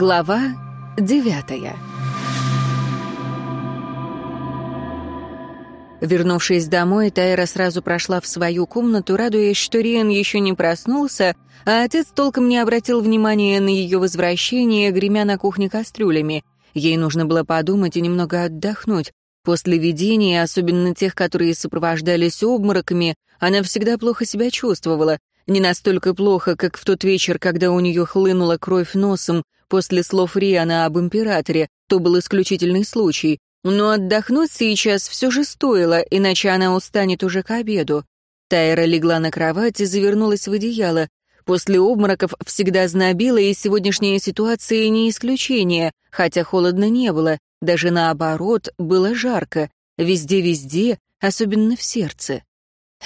Глава девятая Вернувшись домой, Тайра сразу прошла в свою комнату, радуясь, что Риан еще не проснулся, а отец толком не обратил внимания на ее возвращение, гремя на кухне кастрюлями. Ей нужно было подумать и немного отдохнуть. После видения, особенно тех, которые сопровождались обмороками, она всегда плохо себя чувствовала. Не настолько плохо, как в тот вечер, когда у нее хлынула кровь носом, После слов Риана об императоре то был исключительный случай, но отдохнуть сейчас все же стоило, иначе она устанет уже к обеду. Тайра легла на кровать и завернулась в одеяло. После обмороков всегда знобила, и сегодняшняя ситуация не исключение, хотя холодно не было, даже наоборот, было жарко. Везде-везде, особенно в сердце.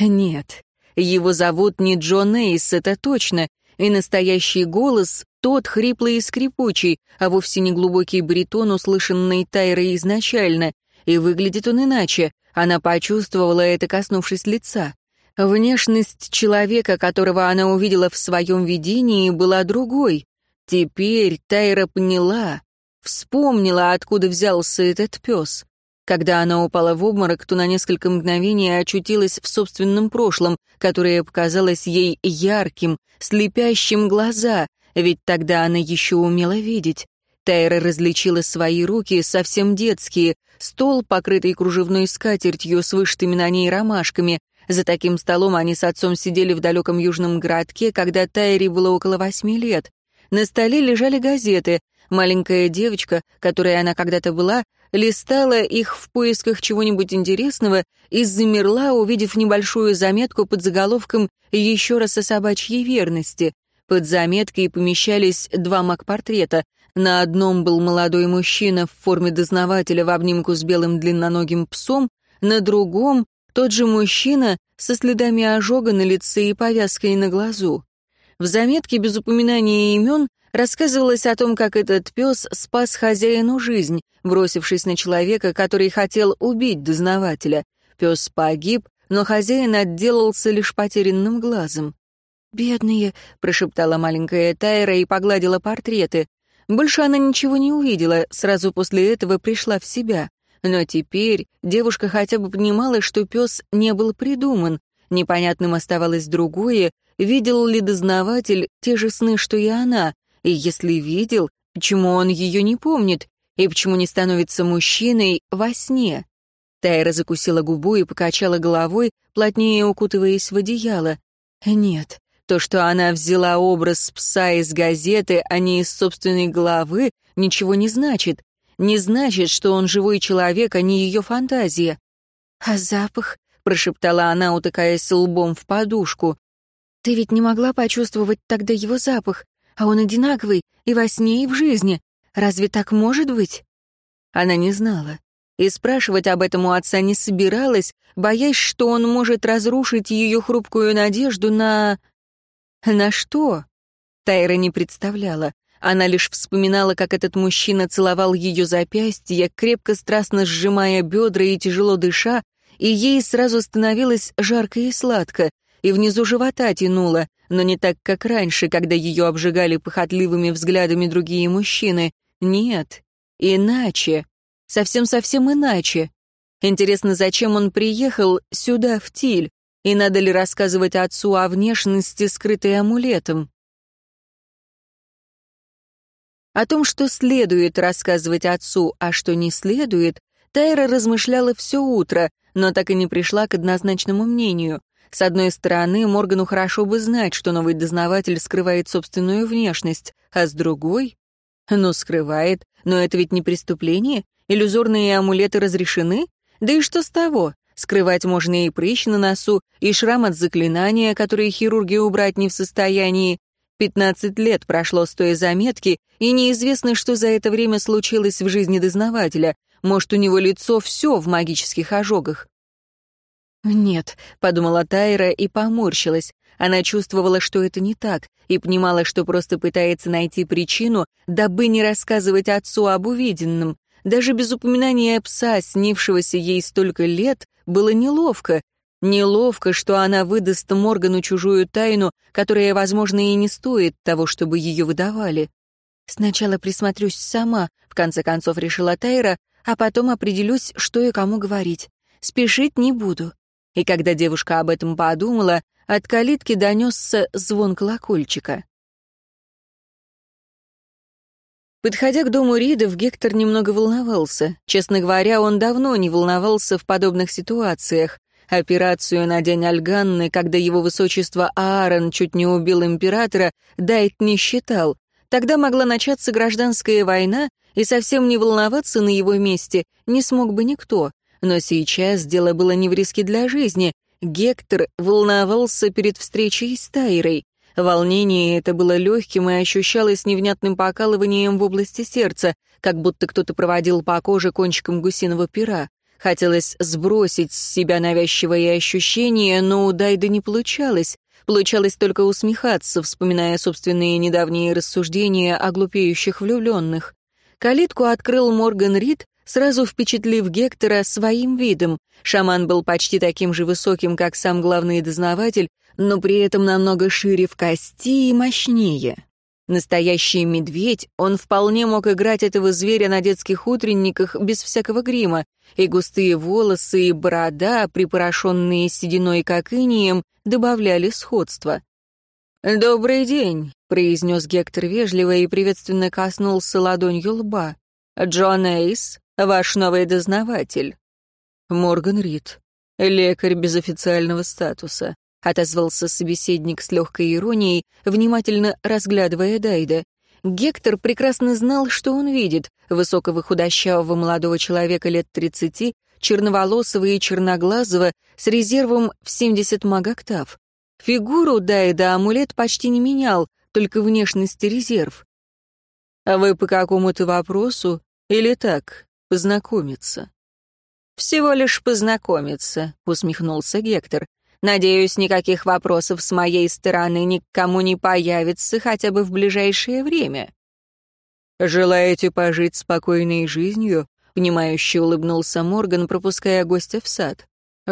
Нет, его зовут не Джон Эйс, это точно, и настоящий голос тот хриплый и скрипучий, а вовсе не глубокий баритон, услышанный Тайрой изначально, и выглядит он иначе, она почувствовала это, коснувшись лица. Внешность человека, которого она увидела в своем видении, была другой. Теперь Тайра поняла, вспомнила, откуда взялся этот пес. Когда она упала в обморок, то на несколько мгновений очутилась в собственном прошлом, которое показалось ей ярким, слепящим глаза, ведь тогда она еще умела видеть. Тайра различила свои руки, совсем детские, стол, покрытый кружевной скатертью с вышитыми на ней ромашками. За таким столом они с отцом сидели в далеком южном городке, когда Тайре было около восьми лет. На столе лежали газеты. Маленькая девочка, которой она когда-то была, листала их в поисках чего-нибудь интересного и замерла, увидев небольшую заметку под заголовком «Еще раз о собачьей верности». Под заметкой помещались два маг-портрета. На одном был молодой мужчина в форме дознавателя в обнимку с белым длинноногим псом, на другом — тот же мужчина со следами ожога на лице и повязкой на глазу. В заметке без упоминания имен рассказывалось о том, как этот пес спас хозяину жизнь, бросившись на человека, который хотел убить дознавателя. Пес погиб, но хозяин отделался лишь потерянным глазом. «Бедные», — прошептала маленькая Тайра и погладила портреты. Больше она ничего не увидела, сразу после этого пришла в себя. Но теперь девушка хотя бы понимала, что пес не был придуман. Непонятным оставалось другое, видел ли дознаватель те же сны, что и она, и если видел, почему он ее не помнит, и почему не становится мужчиной во сне. Тайра закусила губу и покачала головой, плотнее укутываясь в одеяло. Нет, то, что она взяла образ пса из газеты, а не из собственной головы, ничего не значит. Не значит, что он живой человек, а не ее фантазия. «А запах?» — прошептала она, утыкаясь лбом в подушку. «Ты ведь не могла почувствовать тогда его запах, а он одинаковый и во сне, и в жизни. Разве так может быть?» Она не знала. И спрашивать об этом у отца не собиралась, боясь, что он может разрушить ее хрупкую надежду на... На что? Тайра не представляла. Она лишь вспоминала, как этот мужчина целовал ее запястье, крепко страстно сжимая бедра и тяжело дыша, и ей сразу становилось жарко и сладко, и внизу живота тянуло, но не так, как раньше, когда ее обжигали похотливыми взглядами другие мужчины. Нет, иначе. Совсем-совсем иначе. Интересно, зачем он приехал сюда, в Тиль? И надо ли рассказывать отцу о внешности, скрытой амулетом? О том, что следует рассказывать отцу, а что не следует, Тайра размышляла все утро, но так и не пришла к однозначному мнению. С одной стороны, Моргану хорошо бы знать, что новый дознаватель скрывает собственную внешность, а с другой... Ну, скрывает, но это ведь не преступление, иллюзорные амулеты разрешены, да и что с того? Скрывать можно и прыщ на носу, и шрам от заклинания, которые хирурги убрать не в состоянии. Пятнадцать лет прошло с той заметки, и неизвестно, что за это время случилось в жизни дознавателя. Может, у него лицо все в магических ожогах. «Нет», — подумала Тайра и поморщилась. Она чувствовала, что это не так, и понимала, что просто пытается найти причину, дабы не рассказывать отцу об увиденном. Даже без упоминания пса, снившегося ей столько лет, было неловко. Неловко, что она выдаст Моргану чужую тайну, которая, возможно, и не стоит того, чтобы ее выдавали. «Сначала присмотрюсь сама», — в конце концов решила Тайра, «а потом определюсь, что и кому говорить. Спешить не буду». И когда девушка об этом подумала, от калитки донесся звон колокольчика. Подходя к дому Ридов, Гектор немного волновался. Честно говоря, он давно не волновался в подобных ситуациях. Операцию на день Альганны, когда его высочество Аарон чуть не убил императора, Дайт не считал. Тогда могла начаться гражданская война, и совсем не волноваться на его месте не смог бы никто. Но сейчас дело было не в риске для жизни. Гектор волновался перед встречей с Тайрой. Волнение это было легким и ощущалось невнятным покалыванием в области сердца, как будто кто-то проводил по коже кончиком гусиного пера. Хотелось сбросить с себя навязчивые ощущения, но у Дайды не получалось. Получалось только усмехаться, вспоминая собственные недавние рассуждения о глупеющих влюбленных. Калитку открыл Морган Рид, сразу впечатлив Гектора своим видом. Шаман был почти таким же высоким, как сам главный дознаватель, но при этом намного шире в кости и мощнее. Настоящий медведь, он вполне мог играть этого зверя на детских утренниках без всякого грима, и густые волосы и борода, припорошенные сединой как инием, добавляли сходства. «Добрый день», — произнес Гектор вежливо и приветственно коснулся ладонью лба. «Джон Эйс, ваш новый дознаватель». Морган Рид, лекарь без официального статуса отозвался собеседник с легкой иронией, внимательно разглядывая Дайда. Гектор прекрасно знал, что он видит. Высокого худощавого молодого человека лет тридцати, черноволосого и черноглазого, с резервом в 70 магоктав. Фигуру Дайда амулет почти не менял, только внешности резерв. «А вы по какому-то вопросу или так, познакомиться?» «Всего лишь познакомиться», — усмехнулся Гектор. Надеюсь, никаких вопросов с моей стороны никому не появится хотя бы в ближайшее время. Желаете пожить спокойной жизнью? Внимающе улыбнулся Морган, пропуская гостя в сад.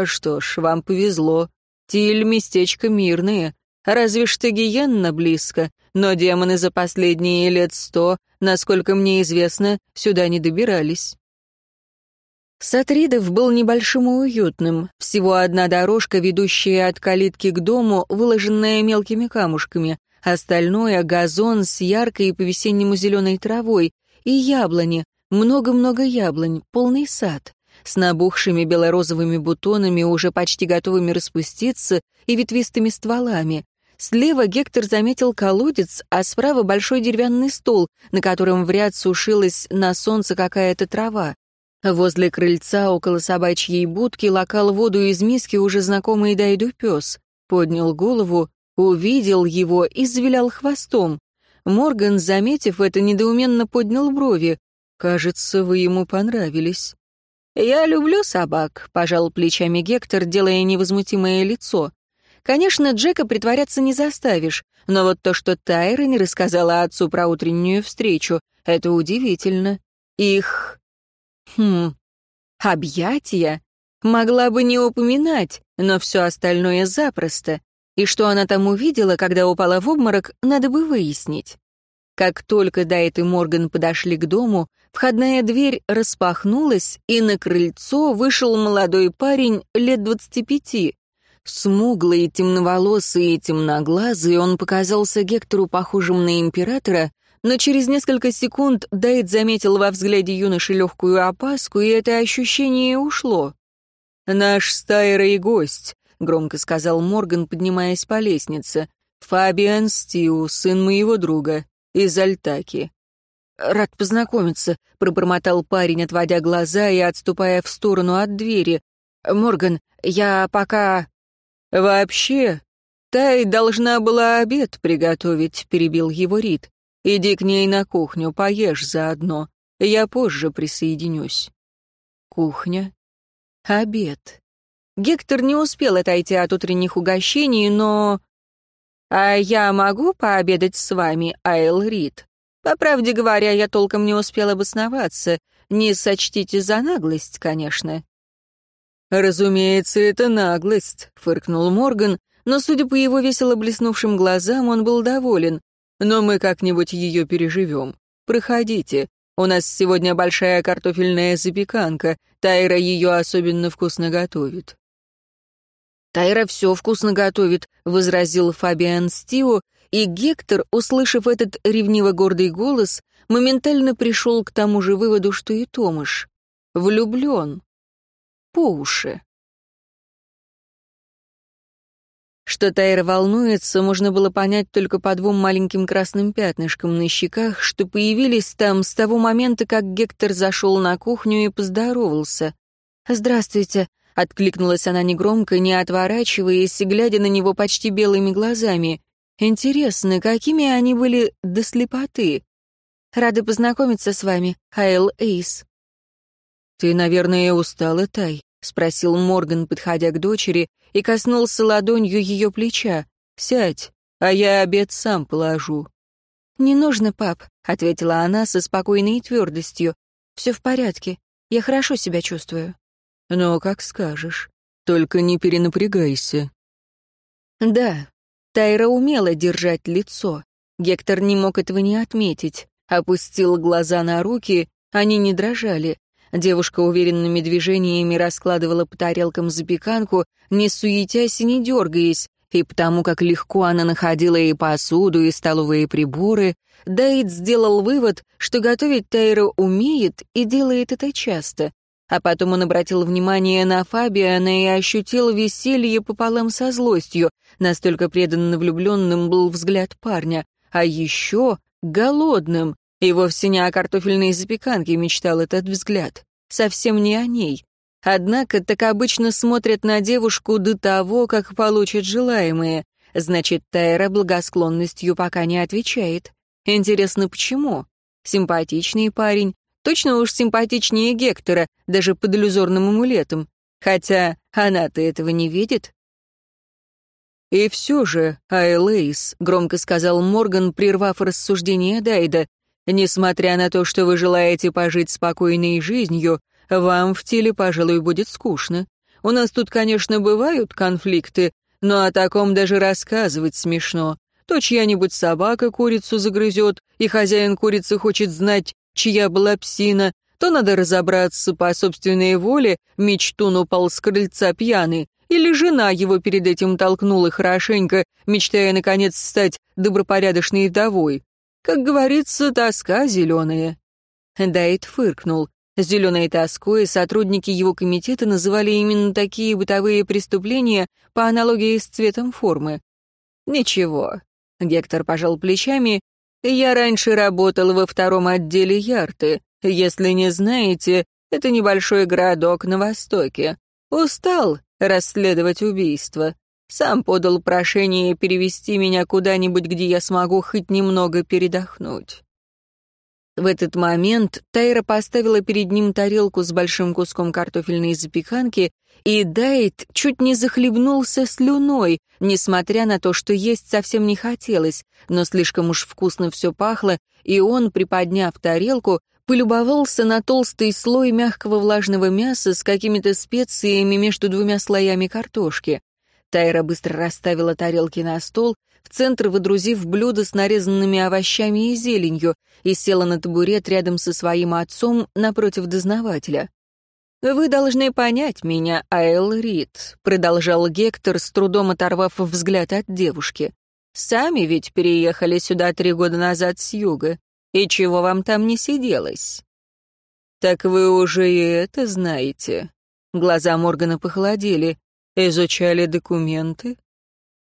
Что ж, вам повезло. Тиль — местечко мирное. Разве что гиенна близко, но демоны за последние лет сто, насколько мне известно, сюда не добирались. Сад Ридов был небольшим и уютным. Всего одна дорожка, ведущая от калитки к дому, выложенная мелкими камушками. Остальное — газон с яркой и по-весеннему зеленой травой. И яблони. Много-много яблонь. Полный сад. С набухшими белорозовыми бутонами, уже почти готовыми распуститься, и ветвистыми стволами. Слева Гектор заметил колодец, а справа большой деревянный стол, на котором в ряд сушилась на солнце какая-то трава. Возле крыльца около собачьей будки лакал воду из миски уже знакомый Дайду пес. Поднял голову, увидел его и завилял хвостом. Морган, заметив это, недоуменно поднял брови. «Кажется, вы ему понравились». «Я люблю собак», — пожал плечами Гектор, делая невозмутимое лицо. «Конечно, Джека притворяться не заставишь, но вот то, что Тайра не рассказала отцу про утреннюю встречу, это удивительно. Их Хм, объятия? Могла бы не упоминать, но все остальное запросто. И что она там увидела, когда упала в обморок, надо бы выяснить. Как только Дайт и Морган подошли к дому, входная дверь распахнулась, и на крыльцо вышел молодой парень лет двадцати пяти. Смуглый, темноволосый и темноглазый, он показался Гектору похожим на императора, но через несколько секунд Дайт заметил во взгляде юноши легкую опаску, и это ощущение ушло. «Наш стайрый гость», — громко сказал Морган, поднимаясь по лестнице. «Фабиан Стиу, сын моего друга, из Альтаки». «Рад познакомиться», — пробормотал парень, отводя глаза и отступая в сторону от двери. «Морган, я пока...» «Вообще, Тай должна была обед приготовить», — перебил его Рид. Иди к ней на кухню, поешь заодно. Я позже присоединюсь. Кухня. Обед. Гектор не успел отойти от утренних угощений, но... «А я могу пообедать с вами, Айл Рид?» По правде говоря, я толком не успел обосноваться. Не сочтите за наглость, конечно. «Разумеется, это наглость», — фыркнул Морган, но, судя по его весело блеснувшим глазам, он был доволен но мы как-нибудь ее переживем. проходите. У нас сегодня большая картофельная запеканка. Тайра ее особенно вкусно готовит». «Тайра все вкусно готовит», — возразил Фабиан Стио, и Гектор, услышав этот ревниво-гордый голос, моментально пришел к тому же выводу, что и Томаш. Влюблен. По уши. Что Тайра волнуется, можно было понять только по двум маленьким красным пятнышкам на щеках, что появились там с того момента, как Гектор зашел на кухню и поздоровался. «Здравствуйте», — откликнулась она негромко, не отворачиваясь глядя на него почти белыми глазами. «Интересно, какими они были до слепоты?» «Рада познакомиться с вами, Айл Эйс». «Ты, наверное, устала, Тай?» — спросил Морган, подходя к дочери, и коснулся ладонью ее плеча. «Сядь, а я обед сам положу». «Не нужно, пап», — ответила она со спокойной твердостью. «Все в порядке. Я хорошо себя чувствую». «Ну, как скажешь. Только не перенапрягайся». Да, Тайра умела держать лицо. Гектор не мог этого не отметить. Опустил глаза на руки, они не дрожали. Девушка уверенными движениями раскладывала по тарелкам запеканку, не суетясь и не дергаясь, и потому как легко она находила и посуду, и столовые приборы, Дайт сделал вывод, что готовить Тайра умеет и делает это часто. А потом он обратил внимание на Фабиана и ощутил веселье пополам со злостью, настолько преданно влюбленным был взгляд парня, а еще голодным, и вовсе не о картофельной запеканке мечтал этот взгляд, совсем не о ней. Однако так обычно смотрят на девушку до того, как получат желаемое. Значит, Тайра благосклонностью пока не отвечает. Интересно, почему? Симпатичный парень, Точно уж симпатичнее Гектора, даже под иллюзорным амулетом. Хотя она-то этого не видит. «И все же, Айлэйс», — громко сказал Морган, прервав рассуждение Дайда, «несмотря на то, что вы желаете пожить спокойной жизнью, вам в теле, пожалуй, будет скучно. У нас тут, конечно, бывают конфликты, но о таком даже рассказывать смешно. То чья-нибудь собака курицу загрызет, и хозяин курицы хочет знать, чья была псина, то надо разобраться по собственной воле, мечтун упал с крыльца пьяный, или жена его перед этим толкнула хорошенько, мечтая, наконец, стать добропорядочной вдовой. Как говорится, тоска зеленая. Дайт фыркнул. Зеленой тоской сотрудники его комитета называли именно такие бытовые преступления по аналогии с цветом формы. «Ничего», — Гектор пожал плечами я раньше работал во втором отделе Ярты. Если не знаете, это небольшой городок на востоке. Устал расследовать убийство. Сам подал прошение перевести меня куда-нибудь, где я смогу хоть немного передохнуть. В этот момент Тайра поставила перед ним тарелку с большим куском картофельной запеканки, и Дайт чуть не захлебнулся слюной, несмотря на то, что есть совсем не хотелось, но слишком уж вкусно все пахло, и он, приподняв тарелку, полюбовался на толстый слой мягкого влажного мяса с какими-то специями между двумя слоями картошки. Тайра быстро расставила тарелки на стол, в центр выдрузив блюдо с нарезанными овощами и зеленью, и села на табурет рядом со своим отцом напротив дознавателя. «Вы должны понять меня, Айл Рид», — продолжал Гектор, с трудом оторвав взгляд от девушки. «Сами ведь переехали сюда три года назад с юга. И чего вам там не сиделось?» «Так вы уже и это знаете». Глаза Моргана похолодели. «Изучали документы?»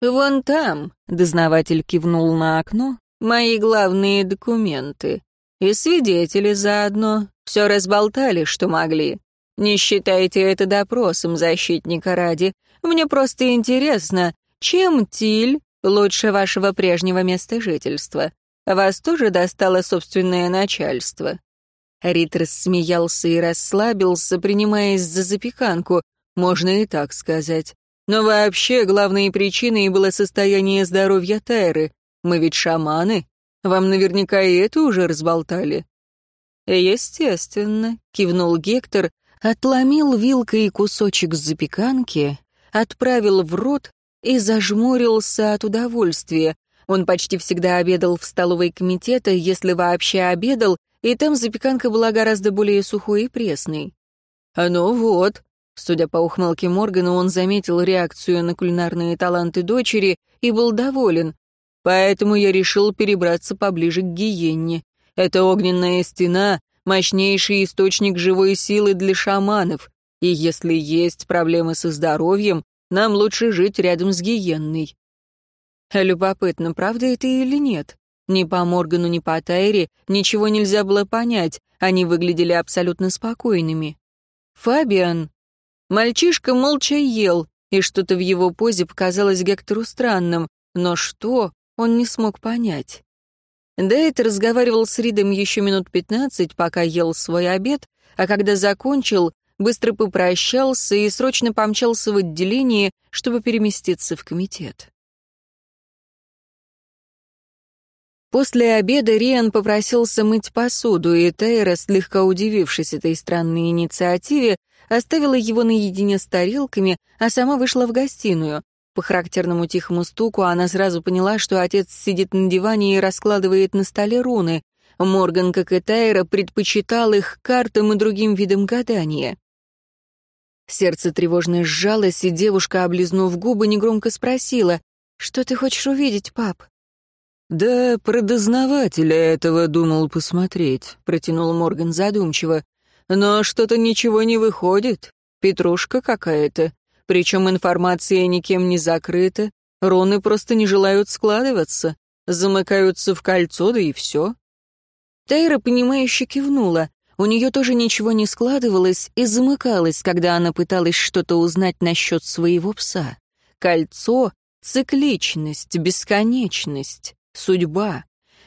«Вон там», — дознаватель кивнул на окно, — «мои главные документы. И свидетели заодно. Все разболтали, что могли. Не считайте это допросом защитника ради. Мне просто интересно, чем Тиль лучше вашего прежнего места жительства? Вас тоже достало собственное начальство?» Рит рассмеялся и расслабился, принимаясь за запеканку, можно и так сказать. Но вообще главной причиной было состояние здоровья Тайры. Мы ведь шаманы. Вам наверняка и это уже разболтали. Естественно, кивнул Гектор, отломил вилкой кусочек запеканки, отправил в рот и зажмурился от удовольствия. Он почти всегда обедал в столовой комитета, если вообще обедал, и там запеканка была гораздо более сухой и пресной. «А ну вот», Судя по ухмылке Моргана, он заметил реакцию на кулинарные таланты дочери и был доволен. Поэтому я решил перебраться поближе к гиенне. Это огненная стена — мощнейший источник живой силы для шаманов, и если есть проблемы со здоровьем, нам лучше жить рядом с гиенной. Любопытно, правда это или нет? Ни по Моргану, ни по Тайре ничего нельзя было понять, они выглядели абсолютно спокойными. Фабиан... Мальчишка молча ел, и что-то в его позе показалось Гектору странным, но что, он не смог понять. Дейт разговаривал с Ридом еще минут пятнадцать, пока ел свой обед, а когда закончил, быстро попрощался и срочно помчался в отделение, чтобы переместиться в комитет. После обеда Риан попросился мыть посуду, и Тейра, слегка удивившись этой странной инициативе, оставила его наедине с тарелками, а сама вышла в гостиную. По характерному тихому стуку она сразу поняла, что отец сидит на диване и раскладывает на столе руны. Морган, как и Тайра, предпочитал их картам и другим видам гадания. Сердце тревожно сжалось, и девушка, облизнув губы, негромко спросила, «Что ты хочешь увидеть, пап?» «Да про дознавателя этого думал посмотреть», — протянул Морган задумчиво. «Но что-то ничего не выходит. Петрушка какая-то. Причем информация никем не закрыта. Руны просто не желают складываться. Замыкаются в кольцо, да и все». Тайра, понимающе кивнула. У нее тоже ничего не складывалось и замыкалось, когда она пыталась что-то узнать насчет своего пса. Кольцо — цикличность, бесконечность, судьба.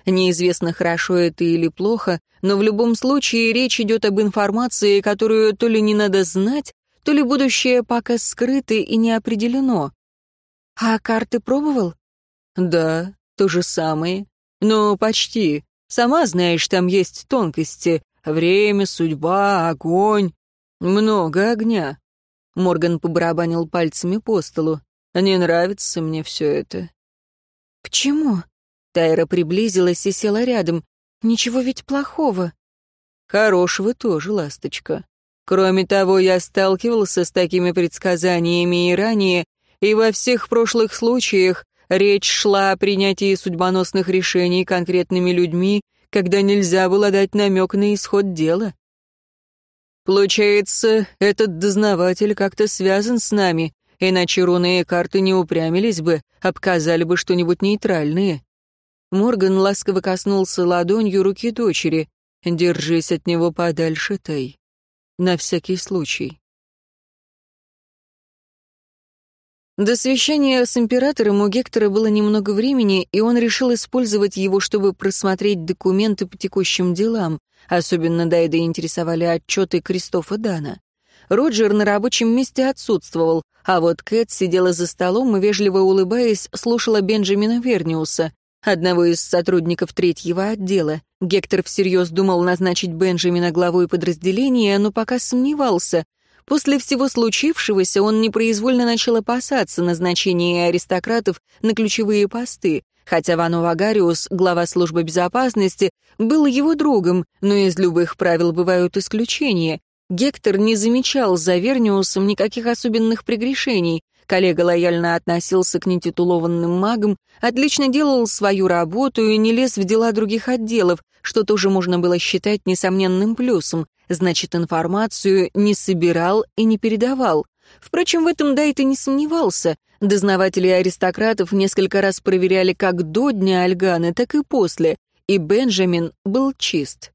Неизвестно, хорошо это или плохо, но в любом случае речь идет об информации, которую то ли не надо знать, то ли будущее пока скрыто и не определено. А карты пробовал? Да, то же самое. Но почти. Сама знаешь, там есть тонкости. Время, судьба, огонь. Много огня. Морган побарабанил пальцами по столу. Не нравится мне все это. Почему? Тайра приблизилась и села рядом. Ничего ведь плохого. Хорошего тоже, ласточка. Кроме того, я сталкивался с такими предсказаниями и ранее, и во всех прошлых случаях речь шла о принятии судьбоносных решений конкретными людьми когда нельзя было дать намек на исход дела. Получается, этот дознаватель как-то связан с нами, иначе руны и карты не упрямились бы, обказали бы что-нибудь нейтральное. Морган ласково коснулся ладонью руки дочери. «Держись от него подальше, Тай. На всякий случай». До совещания с императором у Гектора было немного времени, и он решил использовать его, чтобы просмотреть документы по текущим делам. Особенно Дайда интересовали отчеты Кристофа Дана. Роджер на рабочем месте отсутствовал, а вот Кэт сидела за столом и, вежливо улыбаясь, слушала Бенджамина Верниуса, одного из сотрудников третьего отдела. Гектор всерьез думал назначить Бенджамина главой подразделения, но пока сомневался. После всего случившегося он непроизвольно начал опасаться назначения аристократов на ключевые посты, хотя Вану Вагариус, глава службы безопасности, был его другом, но из любых правил бывают исключения. Гектор не замечал за Верниусом никаких особенных прегрешений, коллега лояльно относился к нетитулованным магам, отлично делал свою работу и не лез в дела других отделов, что тоже можно было считать несомненным плюсом, значит, информацию не собирал и не передавал. Впрочем, в этом Дайт и не сомневался. Дознаватели аристократов несколько раз проверяли как до дня Альганы, так и после, и Бенджамин был чист.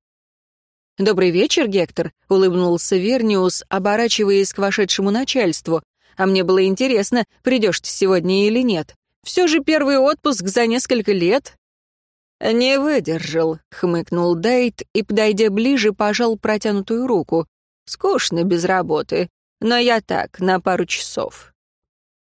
«Добрый вечер, Гектор», — улыбнулся Верниус, оборачиваясь к вошедшему начальству. «А мне было интересно, придешь ты сегодня или нет. Все же первый отпуск за несколько лет, «Не выдержал», — хмыкнул Дейт и, подойдя ближе, пожал протянутую руку. «Скучно без работы, но я так, на пару часов».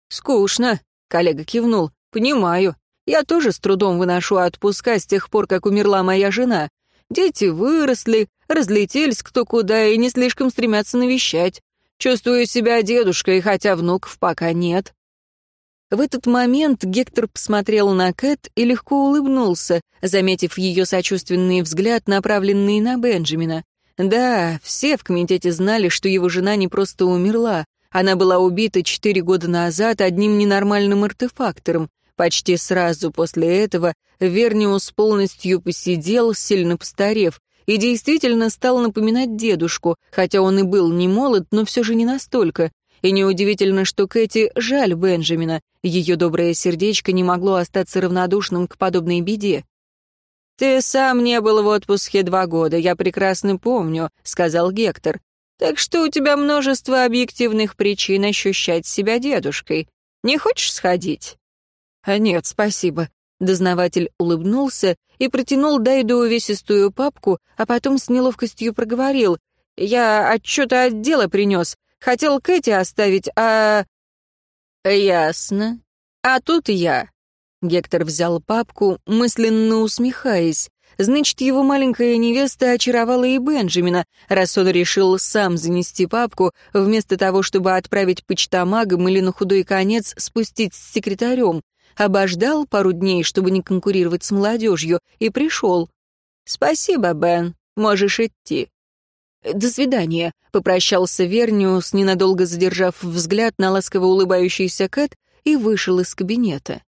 «Скучно», — коллега кивнул. «Понимаю. Я тоже с трудом выношу отпуска с тех пор, как умерла моя жена. Дети выросли, разлетелись кто куда и не слишком стремятся навещать. Чувствую себя дедушкой, хотя внуков пока нет». В этот момент Гектор посмотрел на Кэт и легко улыбнулся, заметив ее сочувственный взгляд, направленный на Бенджамина. Да, все в комитете знали, что его жена не просто умерла. Она была убита четыре года назад одним ненормальным артефактором. Почти сразу после этого Верниус полностью посидел, сильно постарев, и действительно стал напоминать дедушку, хотя он и был не молод, но все же не настолько. И неудивительно, что Кэти жаль Бенджамина, ее доброе сердечко не могло остаться равнодушным к подобной беде. «Ты сам не был в отпуске два года, я прекрасно помню», — сказал Гектор. «Так что у тебя множество объективных причин ощущать себя дедушкой. Не хочешь сходить?» «А «Нет, спасибо». Дознаватель улыбнулся и протянул Дайду увесистую папку, а потом с неловкостью проговорил. «Я отчеты отдела принес. Хотел Кэти оставить, а...» «Ясно. А тут я». Гектор взял папку, мысленно усмехаясь. Значит, его маленькая невеста очаровала и Бенджамина, раз он решил сам занести папку, вместо того, чтобы отправить почтомагам или на худой конец спустить с секретарем. Обождал пару дней, чтобы не конкурировать с молодежью, и пришел. «Спасибо, Бен, можешь идти». «До свидания», — попрощался Верниус, ненадолго задержав взгляд на ласково улыбающийся Кэт, и вышел из кабинета.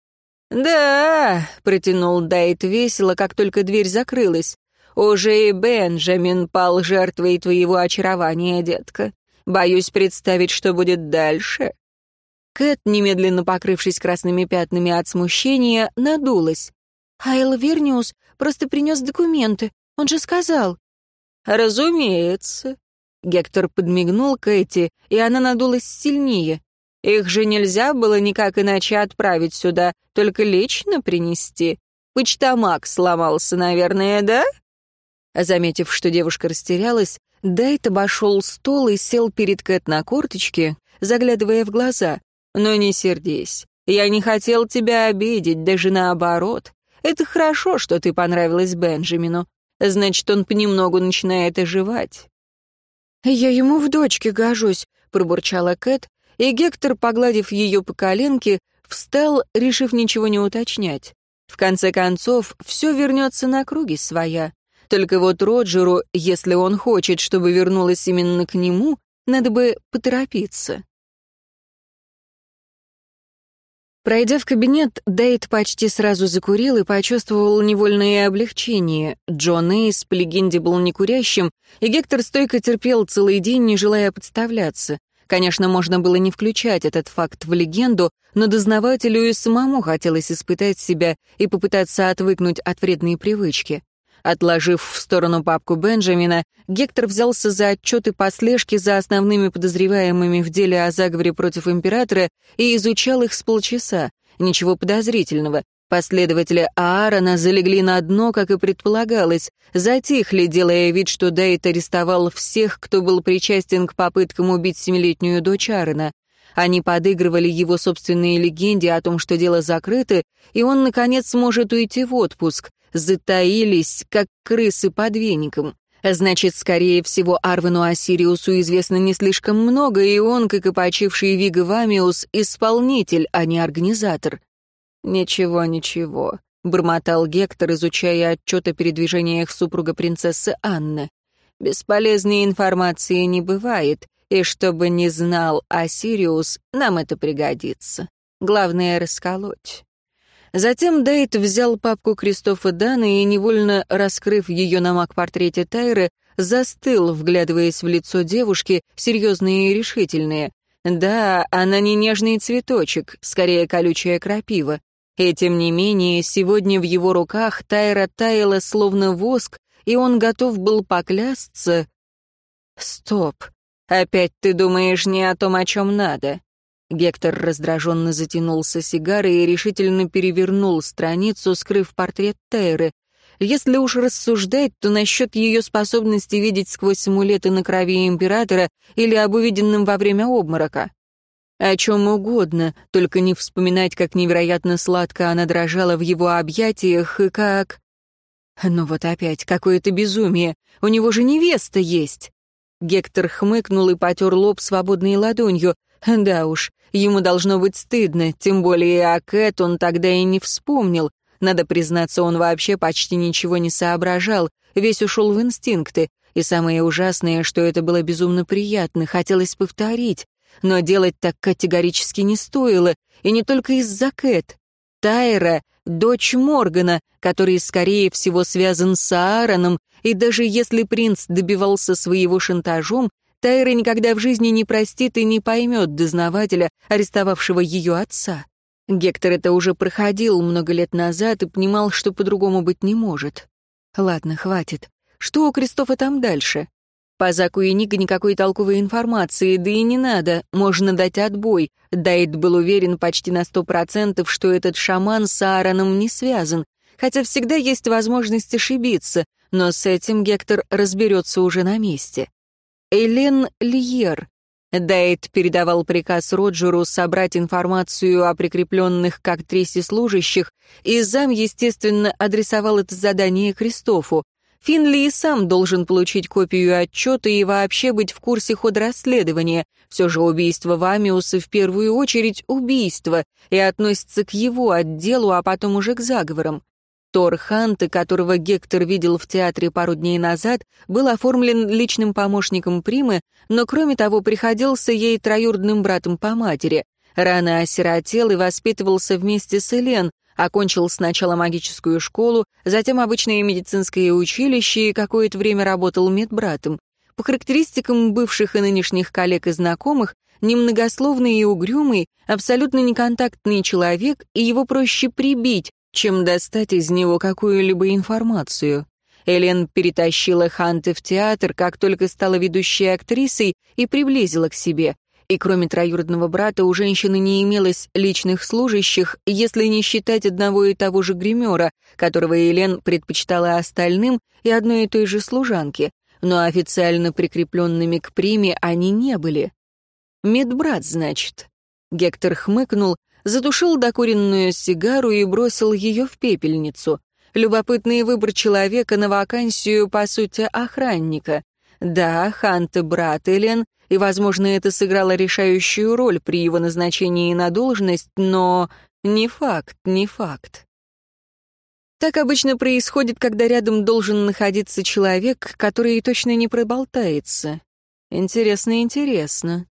«Да», — протянул Дайт весело, как только дверь закрылась. «Уже и Бенджамин пал жертвой твоего очарования, детка. Боюсь представить, что будет дальше». Кэт, немедленно покрывшись красными пятнами от смущения, надулась. «Айл Верниус просто принес документы, он же сказал». «Разумеется». Гектор подмигнул Кэти, и она надулась сильнее. Их же нельзя было никак иначе отправить сюда, только лично принести. Почтамак сломался, наверное, да?» Заметив, что девушка растерялась, Дайт обошел стол и сел перед Кэт на корточке, заглядывая в глаза. «Но не сердись. Я не хотел тебя обидеть, даже наоборот. Это хорошо, что ты понравилась Бенджамину. Значит, он понемногу начинает оживать». «Я ему в дочке гожусь», — пробурчала Кэт, и Гектор, погладив ее по коленке, встал, решив ничего не уточнять. В конце концов, все вернется на круги своя. Только вот Роджеру, если он хочет, чтобы вернулась именно к нему, надо бы поторопиться. Пройдя в кабинет, Дейт почти сразу закурил и почувствовал невольное облегчение. Джон Эйс по легенде был некурящим, и Гектор стойко терпел целый день, не желая подставляться. Конечно, можно было не включать этот факт в легенду, но дознавателю и самому хотелось испытать себя и попытаться отвыкнуть от вредной привычки. Отложив в сторону папку Бенджамина, Гектор взялся за отчеты по слежке за основными подозреваемыми в деле о заговоре против императора и изучал их с полчаса. Ничего подозрительного. Последователи Аарона залегли на дно, как и предполагалось, затихли, делая вид, что Дейт арестовал всех, кто был причастен к попыткам убить семилетнюю дочь Аарона. Они подыгрывали его собственной легенде о том, что дело закрыто, и он, наконец, сможет уйти в отпуск. Затаились, как крысы под веником. Значит, скорее всего, Арвену Осириусу известно не слишком много, и он, как и почивший Вига Вамиус, исполнитель, а не организатор. «Ничего, ничего», — бормотал Гектор, изучая отчет о передвижениях супруга принцессы Анны. «Бесполезной информации не бывает, и чтобы не знал Осириус, нам это пригодится. Главное — расколоть». Затем Дейт взял папку Кристофа Дана и, невольно раскрыв ее на маг-портрете Тайры, застыл, вглядываясь в лицо девушки, серьезные и решительные. Да, она не нежный цветочек, скорее колючая крапива. И тем не менее, сегодня в его руках Тайра таяла словно воск, и он готов был поклясться... «Стоп! Опять ты думаешь не о том, о чем надо?» Гектор раздраженно затянулся сигарой и решительно перевернул страницу, скрыв портрет Тайры. Если уж рассуждать, то насчет ее способности видеть сквозь амулеты на крови императора или об увиденном во время обморока. О чем угодно, только не вспоминать, как невероятно сладко она дрожала в его объятиях и как... Ну вот опять, какое-то безумие. У него же невеста есть. Гектор хмыкнул и потер лоб свободной ладонью. Да уж, Ему должно быть стыдно, тем более о Кэт он тогда и не вспомнил. Надо признаться, он вообще почти ничего не соображал, весь ушел в инстинкты. И самое ужасное, что это было безумно приятно, хотелось повторить. Но делать так категорически не стоило, и не только из-за Кэт. Тайра — дочь Моргана, который, скорее всего, связан с Аароном, и даже если принц добивался своего шантажом, Тайра никогда в жизни не простит и не поймет дознавателя, арестовавшего ее отца. Гектор это уже проходил много лет назад и понимал, что по-другому быть не может. Ладно, хватит. Что у Кристофа там дальше? По Заку и Ника никакой толковой информации, да и не надо, можно дать отбой. Дайт был уверен почти на сто процентов, что этот шаман с Аароном не связан, хотя всегда есть возможность ошибиться, но с этим Гектор разберется уже на месте. Элен Льер. Дайт передавал приказ Роджеру собрать информацию о прикрепленных к актрисе служащих, и зам, естественно, адресовал это задание Кристофу. Финли и сам должен получить копию отчета и вообще быть в курсе хода расследования. Все же убийство Вамиуса в первую очередь убийство и относится к его отделу, а потом уже к заговорам. Тор Ханте, которого Гектор видел в театре пару дней назад, был оформлен личным помощником Примы, но кроме того приходился ей троюродным братом по матери. Рано осиротел и воспитывался вместе с Элен, окончил сначала магическую школу, затем обычное медицинское училище и какое-то время работал медбратом. По характеристикам бывших и нынешних коллег и знакомых, немногословный и угрюмый, абсолютно неконтактный человек, и его проще прибить, чем достать из него какую-либо информацию. Элен перетащила Ханты в театр, как только стала ведущей актрисой, и приблизила к себе. И кроме троюродного брата у женщины не имелось личных служащих, если не считать одного и того же гримера, которого Элен предпочитала остальным, и одной и той же служанки, но официально прикрепленными к приме они не были. «Медбрат, значит». Гектор хмыкнул, затушил докуренную сигару и бросил ее в пепельницу. Любопытный выбор человека на вакансию, по сути, охранника. Да, Хант — брат Элен, и, возможно, это сыграло решающую роль при его назначении на должность, но не факт, не факт. Так обычно происходит, когда рядом должен находиться человек, который точно не проболтается. Интересно, интересно.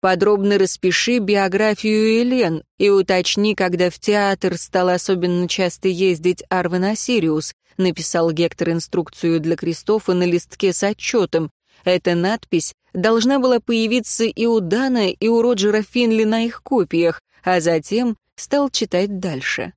Подробно распиши биографию Элен и уточни, когда в театр стал особенно часто ездить Арвен Асириус, написал Гектор инструкцию для Кристофа на листке с отчетом. Эта надпись должна была появиться и у Дана, и у Роджера Финли на их копиях, а затем стал читать дальше.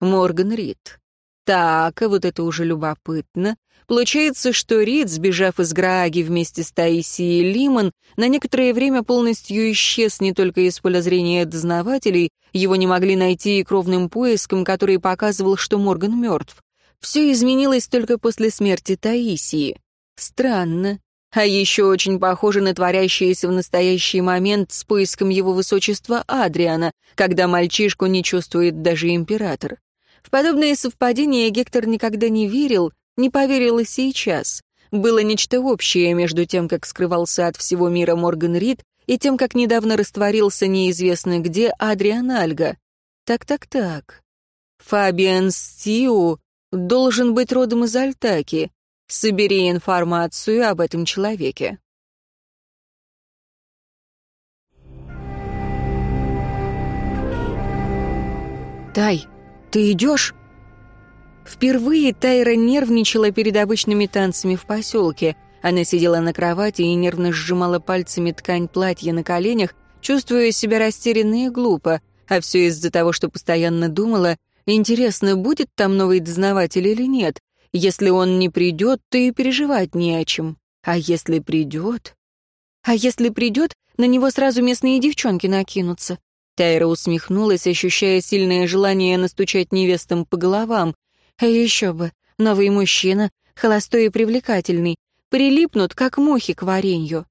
Морган Рид. Так, а вот это уже любопытно. Получается, что Рид, сбежав из Грааги вместе с Таисией Лимон, на некоторое время полностью исчез не только из поля зрения дознавателей, его не могли найти и кровным поиском, который показывал, что Морган мертв. Все изменилось только после смерти Таисии. Странно. А еще очень похоже на творящееся в настоящий момент с поиском его высочества Адриана, когда мальчишку не чувствует даже император. В подобные совпадения Гектор никогда не верил, не поверил и сейчас. Было нечто общее между тем, как скрывался от всего мира Морган Рид, и тем, как недавно растворился неизвестно где Адриан Альга. Так-так-так. Фабиан Стиу должен быть родом из Альтаки. Собери информацию об этом человеке. «Тай, ты идешь?» Впервые Тайра нервничала перед обычными танцами в поселке. Она сидела на кровати и нервно сжимала пальцами ткань платья на коленях, чувствуя себя растерянно и глупо, а все из-за того, что постоянно думала, интересно, будет там новый дознаватель или нет. Если он не придет, то и переживать не о чем. А если придет... А если придет, на него сразу местные девчонки накинутся. Тайра усмехнулась, ощущая сильное желание настучать невестам по головам. А еще бы, новый мужчина, холостой и привлекательный, прилипнут, как мухи к варенью.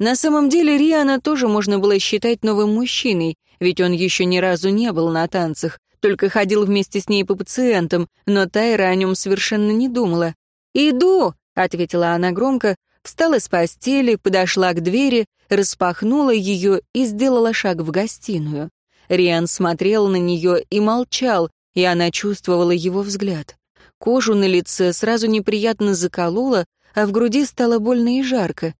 На самом деле Риана тоже можно было считать новым мужчиной, ведь он еще ни разу не был на танцах, только ходил вместе с ней по пациентам, но Тайра о нем совершенно не думала. «Иду!» — ответила она громко, Встала с постели, подошла к двери, распахнула ее и сделала шаг в гостиную. Риан смотрел на нее и молчал, и она чувствовала его взгляд. Кожу на лице сразу неприятно заколола, а в груди стало больно и жарко.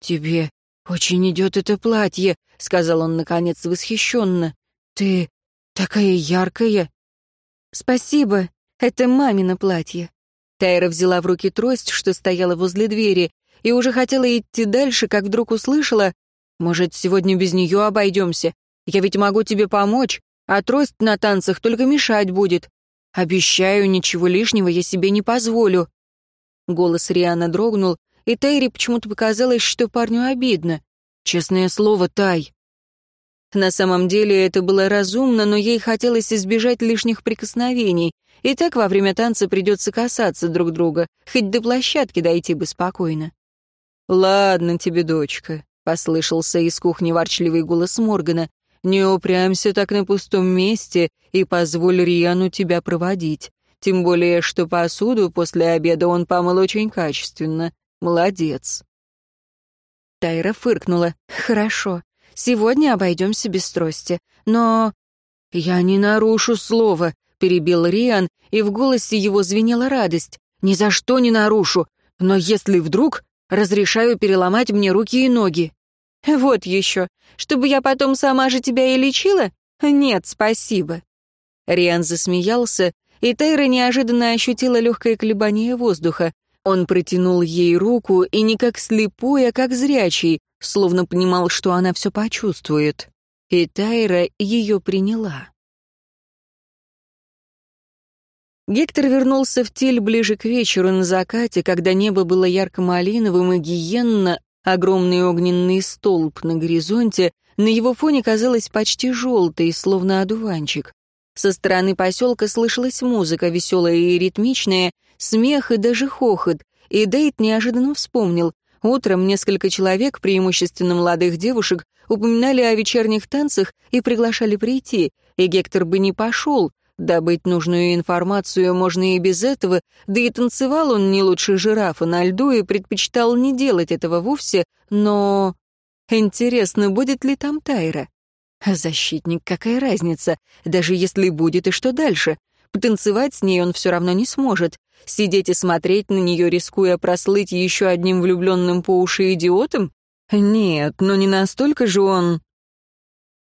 «Тебе очень идет это платье», — сказал он, наконец, восхищенно. «Ты такая яркая». «Спасибо, это мамино платье». Тайра взяла в руки трость, что стояла возле двери, и уже хотела идти дальше, как вдруг услышала, «Может, сегодня без нее обойдемся? Я ведь могу тебе помочь, а трость на танцах только мешать будет. Обещаю, ничего лишнего я себе не позволю». Голос Риана дрогнул, и Тайре почему-то показалось, что парню обидно. «Честное слово, Тай». На самом деле это было разумно, но ей хотелось избежать лишних прикосновений. И так во время танца придется касаться друг друга, хоть до площадки дойти бы спокойно. «Ладно тебе, дочка», — послышался из кухни ворчливый голос Моргана. «Не упрямься так на пустом месте и позволь Риану тебя проводить. Тем более, что посуду после обеда он помыл очень качественно. Молодец». Тайра фыркнула. «Хорошо. Сегодня обойдемся без трости. Но...» «Я не нарушу слова», — перебил Риан, и в голосе его звенела радость. «Ни за что не нарушу. Но если вдруг...» Разрешаю переломать мне руки и ноги». «Вот еще. Чтобы я потом сама же тебя и лечила? Нет, спасибо». Риан засмеялся, и Тайра неожиданно ощутила легкое колебание воздуха. Он протянул ей руку, и не как слепой, а как зрячий, словно понимал, что она все почувствует. И Тайра ее приняла. Гектор вернулся в тель ближе к вечеру на закате, когда небо было ярко-малиновым и гиенно, огромный огненный столб на горизонте, на его фоне казалось почти желтый, словно одуванчик. Со стороны поселка слышалась музыка, веселая и ритмичная, смех и даже хохот, и Дейт неожиданно вспомнил. Утром несколько человек, преимущественно молодых девушек, упоминали о вечерних танцах и приглашали прийти, и Гектор бы не пошел, Добыть нужную информацию можно и без этого, да и танцевал он не лучше жирафа на льду и предпочитал не делать этого вовсе, но... Интересно, будет ли там Тайра? Защитник, какая разница? Даже если будет, и что дальше? Потанцевать с ней он все равно не сможет. Сидеть и смотреть на нее, рискуя прослыть еще одним влюбленным по уши идиотом? Нет, но не настолько же он...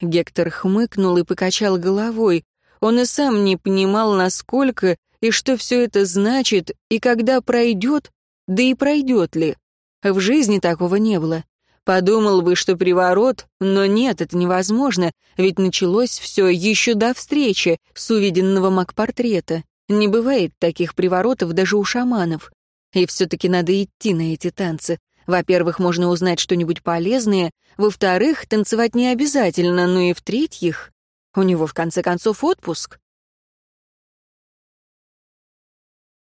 Гектор хмыкнул и покачал головой. Он и сам не понимал, насколько и что все это значит, и когда пройдет, да и пройдет ли. В жизни такого не было. Подумал бы, что приворот, но нет, это невозможно, ведь началось все еще до встречи с увиденного маг-портрета. Не бывает таких приворотов даже у шаманов. И все-таки надо идти на эти танцы. Во-первых, можно узнать что-нибудь полезное. Во-вторых, танцевать не обязательно. Ну и в-третьих, у него, в конце концов, отпуск.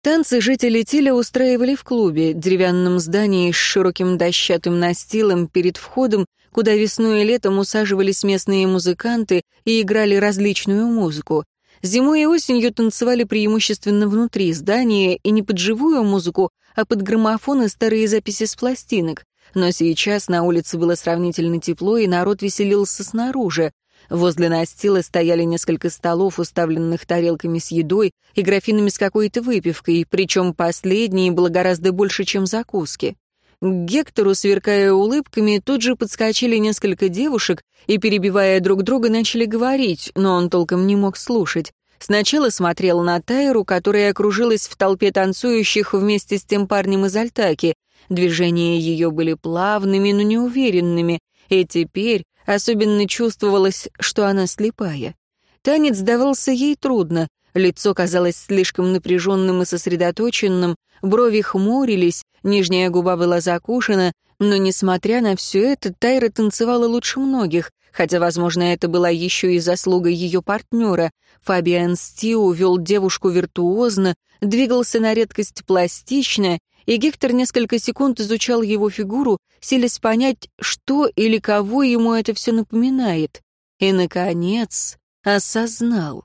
Танцы жители Тиля устраивали в клубе, деревянном здании с широким дощатым настилом перед входом, куда весной и летом усаживались местные музыканты и играли различную музыку. Зимой и осенью танцевали преимущественно внутри здания и не под живую музыку, а под граммофон и старые записи с пластинок. Но сейчас на улице было сравнительно тепло, и народ веселился снаружи. Возле настила стояли несколько столов, уставленных тарелками с едой и графинами с какой-то выпивкой, причем последние было гораздо больше, чем закуски. К Гектору, сверкая улыбками, тут же подскочили несколько девушек и, перебивая друг друга, начали говорить, но он толком не мог слушать. Сначала смотрел на Тайру, которая окружилась в толпе танцующих вместе с тем парнем из Альтаки. Движения ее были плавными, но неуверенными, и теперь особенно чувствовалось, что она слепая. Танец давался ей трудно, лицо казалось слишком напряженным и сосредоточенным, брови хмурились, нижняя губа была закушена, но, несмотря на все это, Тайра танцевала лучше многих, хотя, возможно, это была еще и заслуга ее партнера. Фабиан Стиу вел девушку виртуозно, двигался на редкость пластично и Гектор несколько секунд изучал его фигуру, силясь понять, что или кого ему это все напоминает. И, наконец, осознал.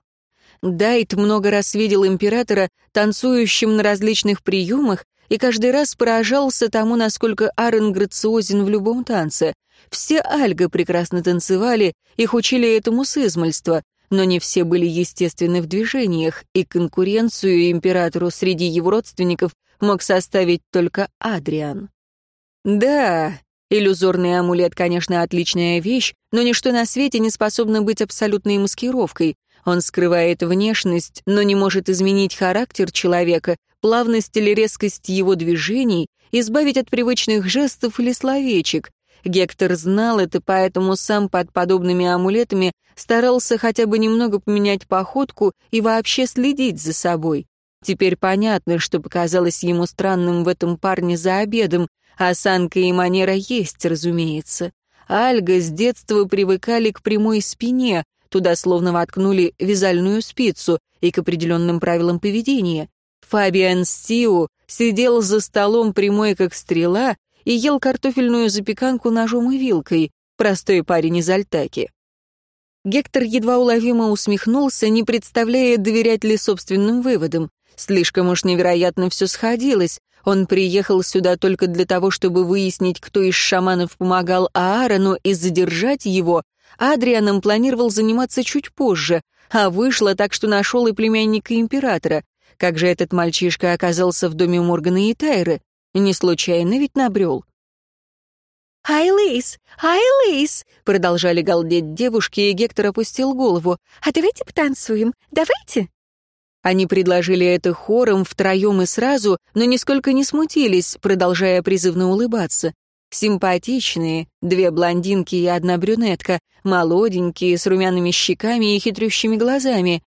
Дайт много раз видел императора танцующим на различных приемах, и каждый раз поражался тому, насколько Аарон грациозен в любом танце. Все альга прекрасно танцевали, их учили этому с измальства, но не все были естественны в движениях, и конкуренцию императору среди его родственников мог составить только Адриан. Да, иллюзорный амулет, конечно, отличная вещь, но ничто на свете не способно быть абсолютной маскировкой. Он скрывает внешность, но не может изменить характер человека, плавность или резкость его движений, избавить от привычных жестов или словечек. Гектор знал это, поэтому сам под подобными амулетами старался хотя бы немного поменять походку и вообще следить за собой. Теперь понятно, что показалось ему странным в этом парне за обедом. Осанка и манера есть, разумеется. Альга с детства привыкали к прямой спине, туда словно воткнули вязальную спицу и к определенным правилам поведения. Фабиан Стиу сидел за столом прямой как стрела и ел картофельную запеканку ножом и вилкой, простой парень из Альтаки. Гектор едва уловимо усмехнулся, не представляя, доверять ли собственным выводам. Слишком уж невероятно все сходилось. Он приехал сюда только для того, чтобы выяснить, кто из шаманов помогал Аарону и задержать его. Адрианом планировал заниматься чуть позже, а вышло так, что нашел и племянника императора. Как же этот мальчишка оказался в доме Моргана и Тайры? Не случайно ведь набрел. «Айлис! Айлис!» — продолжали галдеть девушки, и Гектор опустил голову. «А давайте потанцуем, давайте!» Они предложили это хором, втроем и сразу, но нисколько не смутились, продолжая призывно улыбаться. Симпатичные, две блондинки и одна брюнетка, молоденькие, с румяными щеками и хитрющими глазами.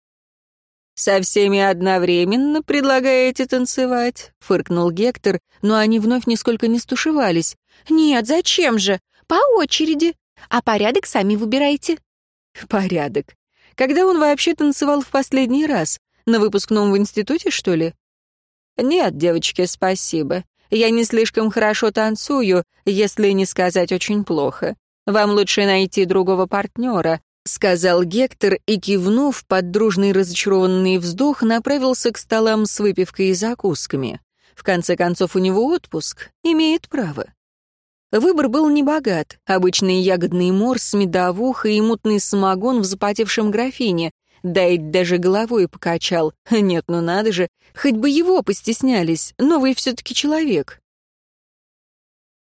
«Со всеми одновременно предлагаете танцевать?» — фыркнул Гектор, но они вновь нисколько не стушевались. «Нет, зачем же? По очереди. А порядок сами выбирайте». «Порядок. Когда он вообще танцевал в последний раз? На выпускном в институте, что ли?» «Нет, девочки, спасибо. Я не слишком хорошо танцую, если не сказать очень плохо. Вам лучше найти другого партнера», — сказал Гектор и, кивнув под дружный разочарованный вздох, направился к столам с выпивкой и закусками. В конце концов, у него отпуск, имеет право. Выбор был небогат. Обычный ягодный морс, медовуха и мутный самогон в запотевшем графине, Дайт даже головой покачал. Нет, ну надо же, хоть бы его постеснялись, новый все-таки человек.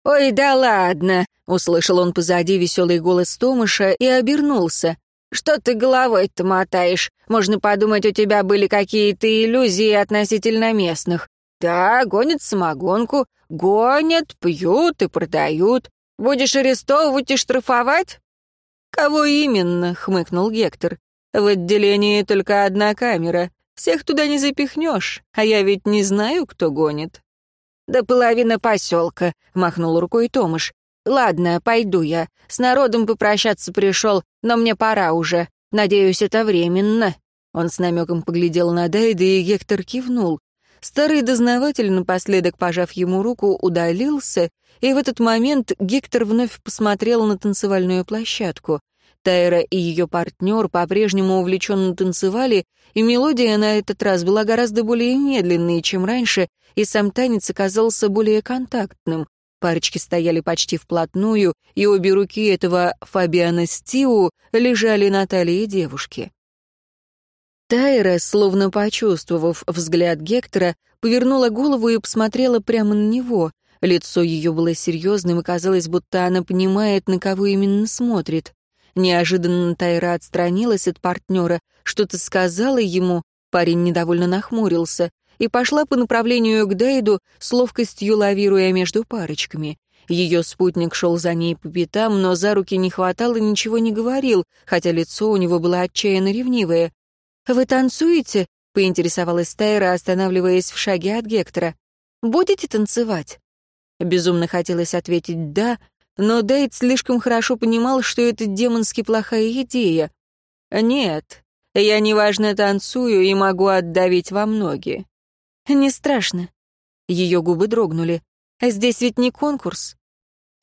«Ой, да ладно!» — услышал он позади веселый голос Томаша и обернулся. «Что ты головой-то мотаешь? Можно подумать, у тебя были какие-то иллюзии относительно местных. Да, гонят самогонку, гонят, пьют и продают. Будешь арестовывать и штрафовать?» «Кого именно?» — хмыкнул Гектор. В отделении только одна камера. Всех туда не запихнешь, а я ведь не знаю, кто гонит». «Да половина поселка», — махнул рукой Томаш. «Ладно, пойду я. С народом попрощаться пришел, но мне пора уже. Надеюсь, это временно». Он с намеком поглядел на Дайда, и Гектор кивнул. Старый дознаватель, напоследок пожав ему руку, удалился, и в этот момент Гектор вновь посмотрел на танцевальную площадку. Тайра и ее партнер по-прежнему увлеченно танцевали, и мелодия на этот раз была гораздо более медленной, чем раньше, и сам танец оказался более контактным. Парочки стояли почти вплотную, и обе руки этого Фабиана Стиу лежали на талии девушки. Тайра, словно почувствовав взгляд Гектора, повернула голову и посмотрела прямо на него. Лицо ее было серьезным, и казалось, будто она понимает, на кого именно смотрит. Неожиданно Тайра отстранилась от партнера, что-то сказала ему, парень недовольно нахмурился, и пошла по направлению к Дейду, с ловкостью лавируя между парочками. Ее спутник шел за ней по пятам, но за руки не хватал и ничего не говорил, хотя лицо у него было отчаянно ревнивое. «Вы танцуете?» — поинтересовалась Тайра, останавливаясь в шаге от Гектора. «Будете танцевать?» Безумно хотелось ответить «да», но Дейт слишком хорошо понимал, что это демонски плохая идея. «Нет, я неважно танцую и могу отдавить во ноги». «Не страшно». Ее губы дрогнули. «Здесь ведь не конкурс».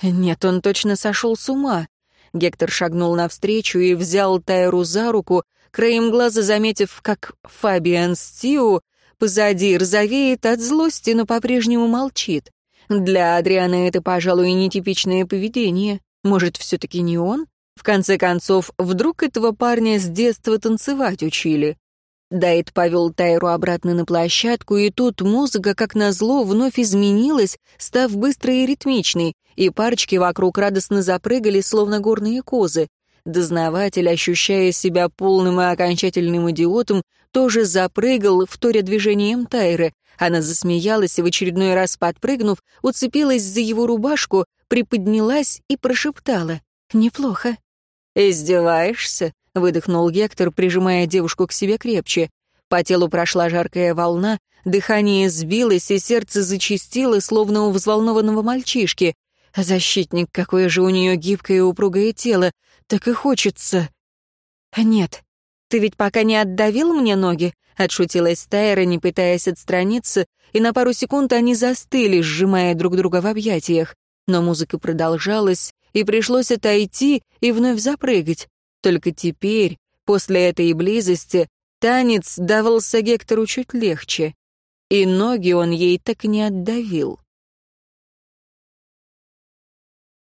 Нет, он точно сошел с ума. Гектор шагнул навстречу и взял Тайру за руку, краем глаза заметив, как Фабиан Стиу позади, рзавеет от злости, но по-прежнему молчит. Для Адриана это, пожалуй, нетипичное поведение. Может, все-таки не он? В конце концов, вдруг этого парня с детства танцевать учили? Дайт повел Тайру обратно на площадку, и тут музыка, как назло, вновь изменилась, став быстрой и ритмичной, и парочки вокруг радостно запрыгали, словно горные козы. Дознаватель, ощущая себя полным и окончательным идиотом, тоже запрыгал, вторя движением Тайры. Она засмеялась и в очередной раз подпрыгнув, уцепилась за его рубашку, приподнялась и прошептала. «Неплохо». «Издеваешься?» — выдохнул Гектор, прижимая девушку к себе крепче. По телу прошла жаркая волна, дыхание сбилось, и сердце зачастило, словно у взволнованного мальчишки. Защитник, какое же у нее гибкое и упругое тело, так и хочется. «Нет, ты ведь пока не отдавил мне ноги?» — отшутилась Тайра, не пытаясь отстраниться, и на пару секунд они застыли, сжимая друг друга в объятиях. Но музыка продолжалась, и пришлось отойти и вновь запрыгать. Только теперь, после этой близости, танец давался Гектору чуть легче, и ноги он ей так не отдавил.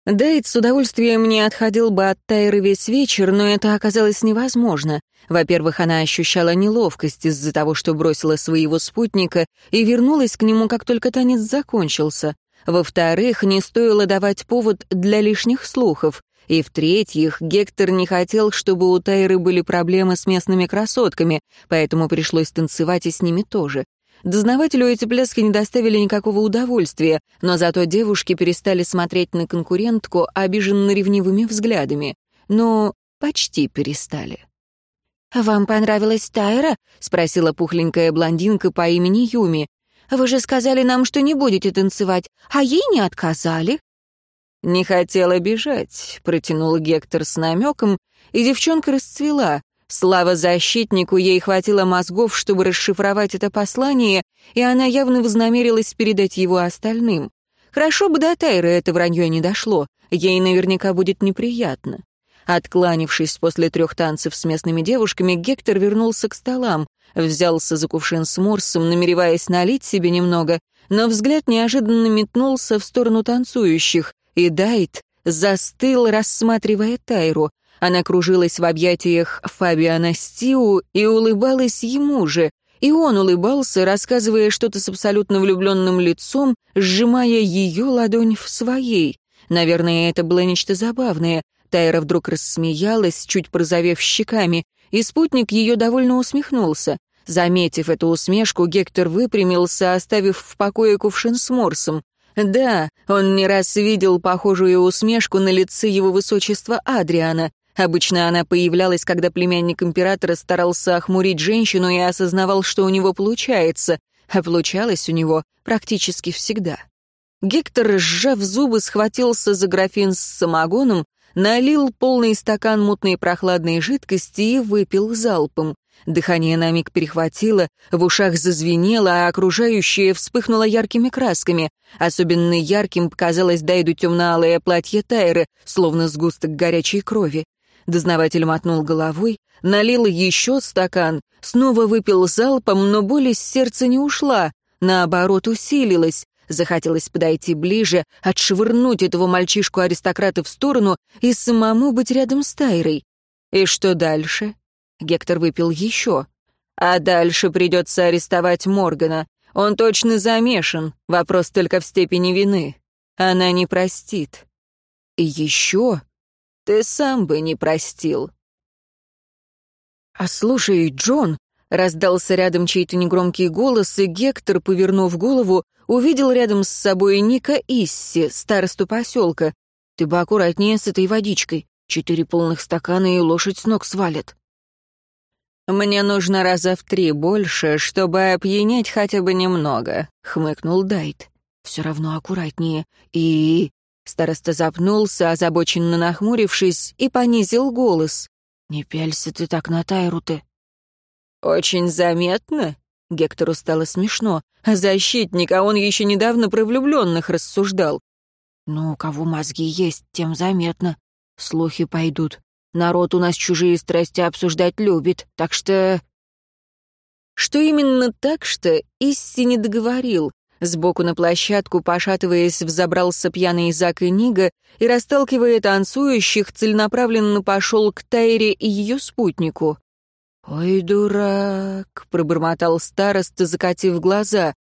Дейт с удовольствием не отходил бы от Тайры весь вечер, но это оказалось невозможно. Во-первых, она ощущала неловкость из-за того, что бросила своего спутника и вернулась к нему, как только танец закончился. Во-вторых, не стоило давать повод для лишних слухов. И в-третьих, Гектор не хотел, чтобы у Тайры были проблемы с местными красотками, поэтому пришлось танцевать и с ними тоже. Дознавателю эти пляски не доставили никакого удовольствия, но зато девушки перестали смотреть на конкурентку обиженно ревнивыми взглядами. Ну, почти перестали. «Вам понравилась Тайра?» — спросила пухленькая блондинка по имени Юми. «Вы же сказали нам, что не будете танцевать, а ей не отказали». «Не хотела бежать», — протянул Гектор с намеком, и девчонка расцвела. Слава защитнику, ей хватило мозгов, чтобы расшифровать это послание, и она явно вознамерилась передать его остальным. Хорошо бы до Тайры это вранье не дошло, ей наверняка будет неприятно. Откланившись после трех танцев с местными девушками, Гектор вернулся к столам, взялся за кувшин с морсом, намереваясь налить себе немного, но взгляд неожиданно метнулся в сторону танцующих, и Дайт застыл, рассматривая Тайру. Она кружилась в объятиях Фабиана Стиу и улыбалась ему же, и он улыбался, рассказывая что-то с абсолютно влюбленным лицом, сжимая ее ладонь в своей. Наверное, это было нечто забавное. Тайра вдруг рассмеялась, чуть прозовев щеками, и спутник ее довольно усмехнулся. Заметив эту усмешку, Гектор выпрямился, оставив в покое кувшин с морсом. Да, он не раз видел похожую усмешку на лице его высочества Адриана. Обычно она появлялась, когда племянник императора старался охмурить женщину и осознавал, что у него получается, а получалось у него практически всегда. Гектор, сжав зубы, схватился за графин с самогоном, налил полный стакан мутной прохладной жидкости и выпил залпом. Дыхание на миг перехватило, в ушах зазвенело, а окружающее вспыхнуло яркими красками. Особенно ярким показалось Дайду темно-алое платье Тайры, словно сгусток горячей крови. Дознаватель мотнул головой, налил еще стакан, снова выпил залпом, но боль из сердца не ушла, наоборот, усилилась. Захотелось подойти ближе, отшвырнуть этого мальчишку-аристократа в сторону и самому быть рядом с Тайрой. И что дальше? Гектор выпил еще. А дальше придется арестовать Моргана. Он точно замешан, вопрос только в степени вины. Она не простит. И еще ты сам бы не простил. «А слушай, Джон!» — раздался рядом чей-то негромкий голос, и Гектор, повернув голову, увидел рядом с собой Ника Исси, старосту поселка. «Ты бы аккуратнее с этой водичкой. Четыре полных стакана и лошадь с ног свалит». «Мне нужно раза в три больше, чтобы опьянеть хотя бы немного», — хмыкнул Дайт. «Все равно аккуратнее. И...» Староста запнулся, озабоченно нахмурившись, и понизил голос. «Не пялься ты так на Тайру-ты». «Очень заметно?» Гектору стало смешно. «Защитник, а он еще недавно про влюбленных рассуждал». «Ну, у кого мозги есть, тем заметно. Слухи пойдут. Народ у нас чужие страсти обсуждать любит, так что...» Что именно так что, Исси не договорил. Сбоку на площадку, пошатываясь, взобрался пьяный Зак и Нига и, расталкивая танцующих, целенаправленно пошел к Тайре и ее спутнику. «Ой, дурак!» — пробормотал староста, закатив глаза.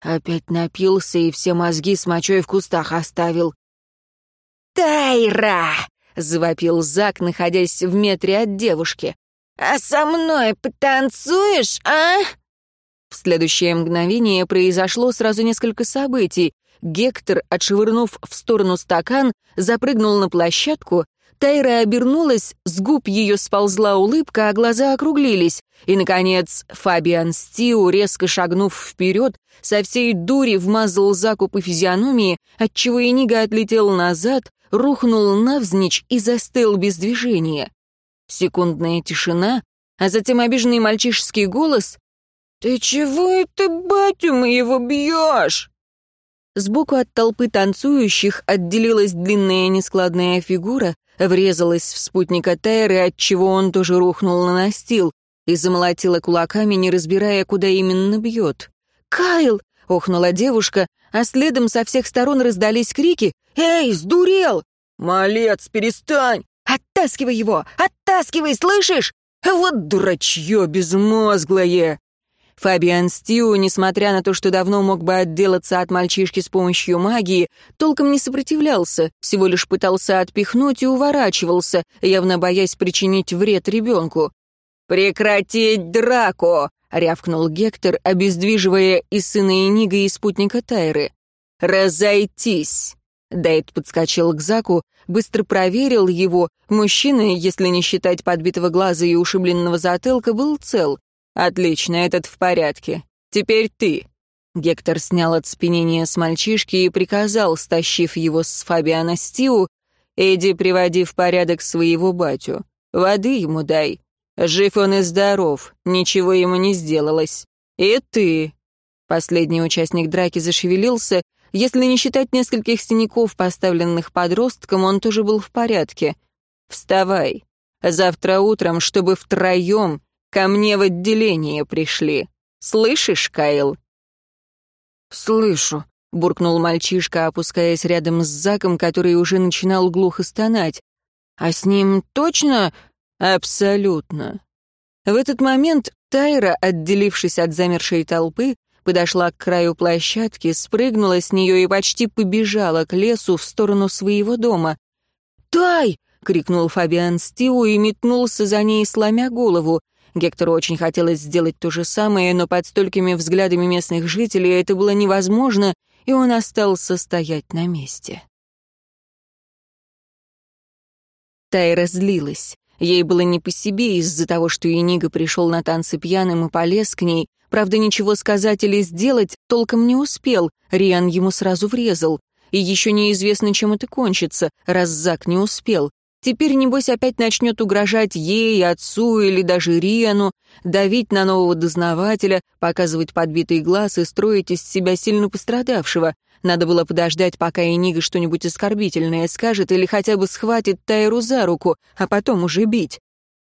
Опять напился и все мозги с мочой в кустах оставил. «Тайра!» — завопил Зак, находясь в метре от девушки. «А со мной потанцуешь, а?» В следующее мгновение произошло сразу несколько событий. Гектор, отшвырнув в сторону стакан, запрыгнул на площадку, Тайра обернулась, с губ ее сползла улыбка, а глаза округлились. И, наконец, Фабиан Стиу, резко шагнув вперед, со всей дури вмазал закуп и физиономии, отчего Энига отлетел назад, рухнул навзничь и застыл без движения. Секундная тишина, а затем обиженный мальчишеский голос «Ты чего это, батю моего, бьешь?» Сбоку от толпы танцующих отделилась длинная нескладная фигура, врезалась в спутника Тайры, отчего он тоже рухнул на настил, и замолотила кулаками, не разбирая, куда именно бьет. «Кайл!» — охнула девушка, а следом со всех сторон раздались крики «Эй, сдурел!» «Малец, перестань!» «Оттаскивай его! Оттаскивай, слышишь?» «Вот дурачье безмозглое!» Фабиан Стиу, несмотря на то, что давно мог бы отделаться от мальчишки с помощью магии, толком не сопротивлялся, всего лишь пытался отпихнуть и уворачивался, явно боясь причинить вред ребенку. «Прекратить драку!» — рявкнул Гектор, обездвиживая и сына Энига, и спутника Тайры. «Разойтись!» Дайт подскочил к Заку, быстро проверил его. Мужчина, если не считать подбитого глаза и ушибленного затылка, был цел. «Отлично, этот в порядке. Теперь ты». Гектор снял оцепенение с мальчишки и приказал, стащив его с Фабиана Стиу, «Эдди, приводи в порядок своего батю. Воды ему дай. Жив он и здоров, ничего ему не сделалось. И ты». Последний участник драки зашевелился. Если не считать нескольких синяков, поставленных подростком, он тоже был в порядке. «Вставай. Завтра утром, чтобы втроем Ко мне в отделение пришли. Слышишь, Кайл?» «Слышу», — буркнул мальчишка, опускаясь рядом с Заком, который уже начинал глухо стонать. «А с ним точно?» «Абсолютно». В этот момент Тайра, отделившись от замершей толпы, подошла к краю площадки, спрыгнула с нее и почти побежала к лесу в сторону своего дома. «Тай!» — крикнул Фабиан Стиву и метнулся за ней, сломя голову. Гектору очень хотелось сделать то же самое, но под столькими взглядами местных жителей это было невозможно, и он остался стоять на месте. Тайра злилась. Ей было не по себе из-за того, что Инига пришел на танцы пьяным и полез к ней. Правда, ничего сказать или сделать толком не успел, Риан ему сразу врезал. И еще неизвестно, чем это кончится, раз Зак не успел. Теперь, небось, опять начнет угрожать ей, отцу или даже Риану, давить на нового дознавателя, показывать подбитый глаз и строить из себя сильно пострадавшего. Надо было подождать, пока Энига что-нибудь оскорбительное скажет или хотя бы схватит Тайру за руку, а потом уже бить.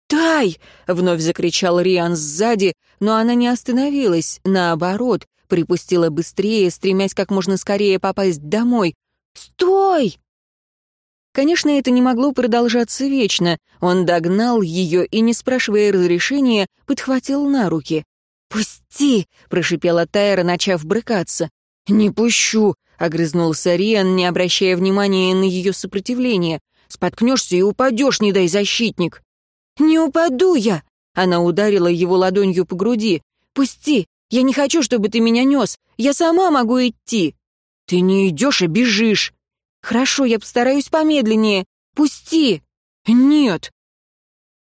«Тай!» — вновь закричал Риан сзади, но она не остановилась, наоборот, припустила быстрее, стремясь как можно скорее попасть домой. «Стой!» Конечно, это не могло продолжаться вечно. Он догнал ее и, не спрашивая разрешения, подхватил на руки. «Пусти!» — прошипела Тайра, начав брыкаться. «Не пущу!» — огрызнулся Риан, не обращая внимания на ее сопротивление. «Споткнешься и упадешь, не дай защитник!» «Не упаду я!» — она ударила его ладонью по груди. «Пусти! Я не хочу, чтобы ты меня нес! Я сама могу идти!» «Ты не идешь, а бежишь!» «Хорошо, я постараюсь помедленнее. Пусти!» «Нет!»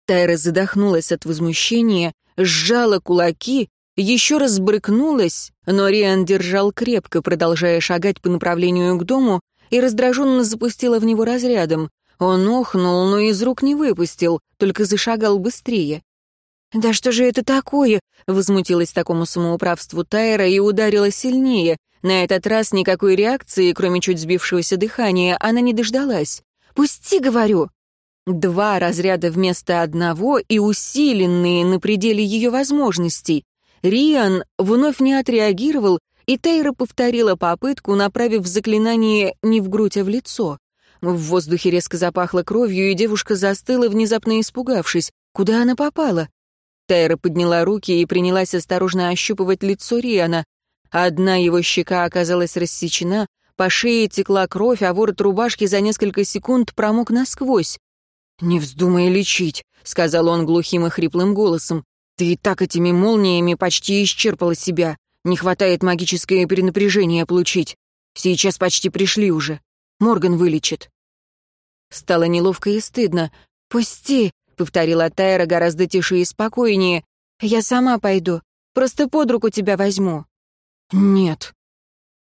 Тайра задохнулась от возмущения, сжала кулаки, еще раз брыкнулась, но Риан держал крепко, продолжая шагать по направлению к дому, и раздраженно запустила в него разрядом. Он охнул, но из рук не выпустил, только зашагал быстрее. «Да что же это такое?» — возмутилась такому самоуправству Тайра и ударила сильнее. На этот раз никакой реакции, кроме чуть сбившегося дыхания, она не дождалась. «Пусти, говорю!» Два разряда вместо одного и усиленные на пределе ее возможностей. Риан вновь не отреагировал, и Тайра повторила попытку, направив заклинание не в грудь, а в лицо. В воздухе резко запахло кровью, и девушка застыла, внезапно испугавшись. Куда она попала? Тайра подняла руки и принялась осторожно ощупывать лицо Риана. Одна его щека оказалась рассечена, по шее текла кровь, а ворот рубашки за несколько секунд промок насквозь. «Не вздумай лечить», — сказал он глухим и хриплым голосом. «Ты и так этими молниями почти исчерпала себя. Не хватает магическое перенапряжение получить. Сейчас почти пришли уже. Морган вылечит». Стало неловко и стыдно. «Пусти», — повторила Тайра гораздо тише и спокойнее. «Я сама пойду. Просто под руку тебя возьму». «Нет».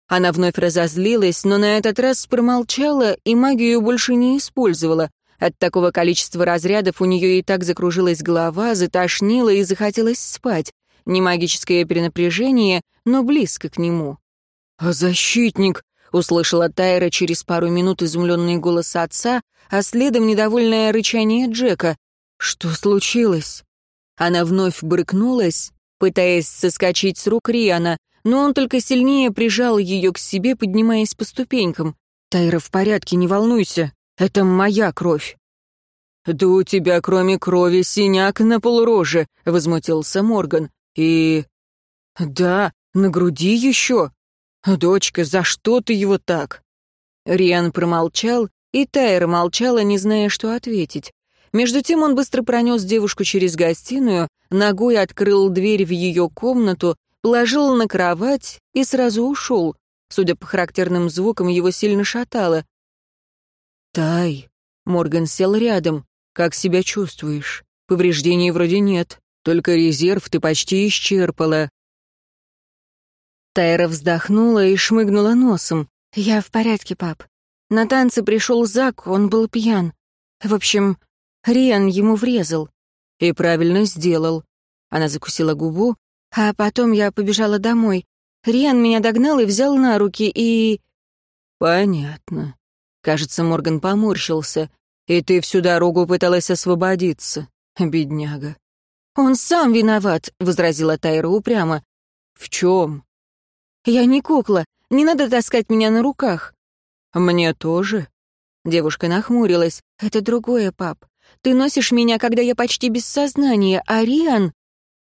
Она вновь разозлилась, но на этот раз промолчала и магию больше не использовала. От такого количества разрядов у нее и так закружилась голова, затошнило и захотелось спать. Не магическое перенапряжение, но близко к нему. «А защитник?» — услышала Тайра через пару минут изумленный голос отца, а следом недовольное рычание Джека. «Что случилось?» Она вновь брыкнулась, пытаясь соскочить с рук Риана, но он только сильнее прижал ее к себе, поднимаясь по ступенькам. «Тайра в порядке, не волнуйся. Это моя кровь». «Да у тебя, кроме крови, синяк на полуроже», — возмутился Морган. «И...» «Да, на груди еще. Дочка, за что ты его так?» Риан промолчал, и Тайра молчала, не зная, что ответить. Между тем он быстро пронес девушку через гостиную, ногой открыл дверь в ее комнату, положил на кровать и сразу ушел. Судя по характерным звукам, его сильно шатало. «Тай!» — Морган сел рядом. «Как себя чувствуешь? Повреждений вроде нет, только резерв ты почти исчерпала». Тайра вздохнула и шмыгнула носом. «Я в порядке, пап. На танцы пришел Зак, он был пьян. В общем, Риан ему врезал». «И правильно сделал». Она закусила губу. «А потом я побежала домой. Риан меня догнал и взял на руки, и...» «Понятно. Кажется, Морган поморщился. «И ты всю дорогу пыталась освободиться, бедняга». «Он сам виноват», — возразила Тайра упрямо. «В чем?» «Я не кукла. Не надо таскать меня на руках». «Мне тоже?» Девушка нахмурилась. «Это другое, пап. Ты носишь меня, когда я почти без сознания, а Риан...»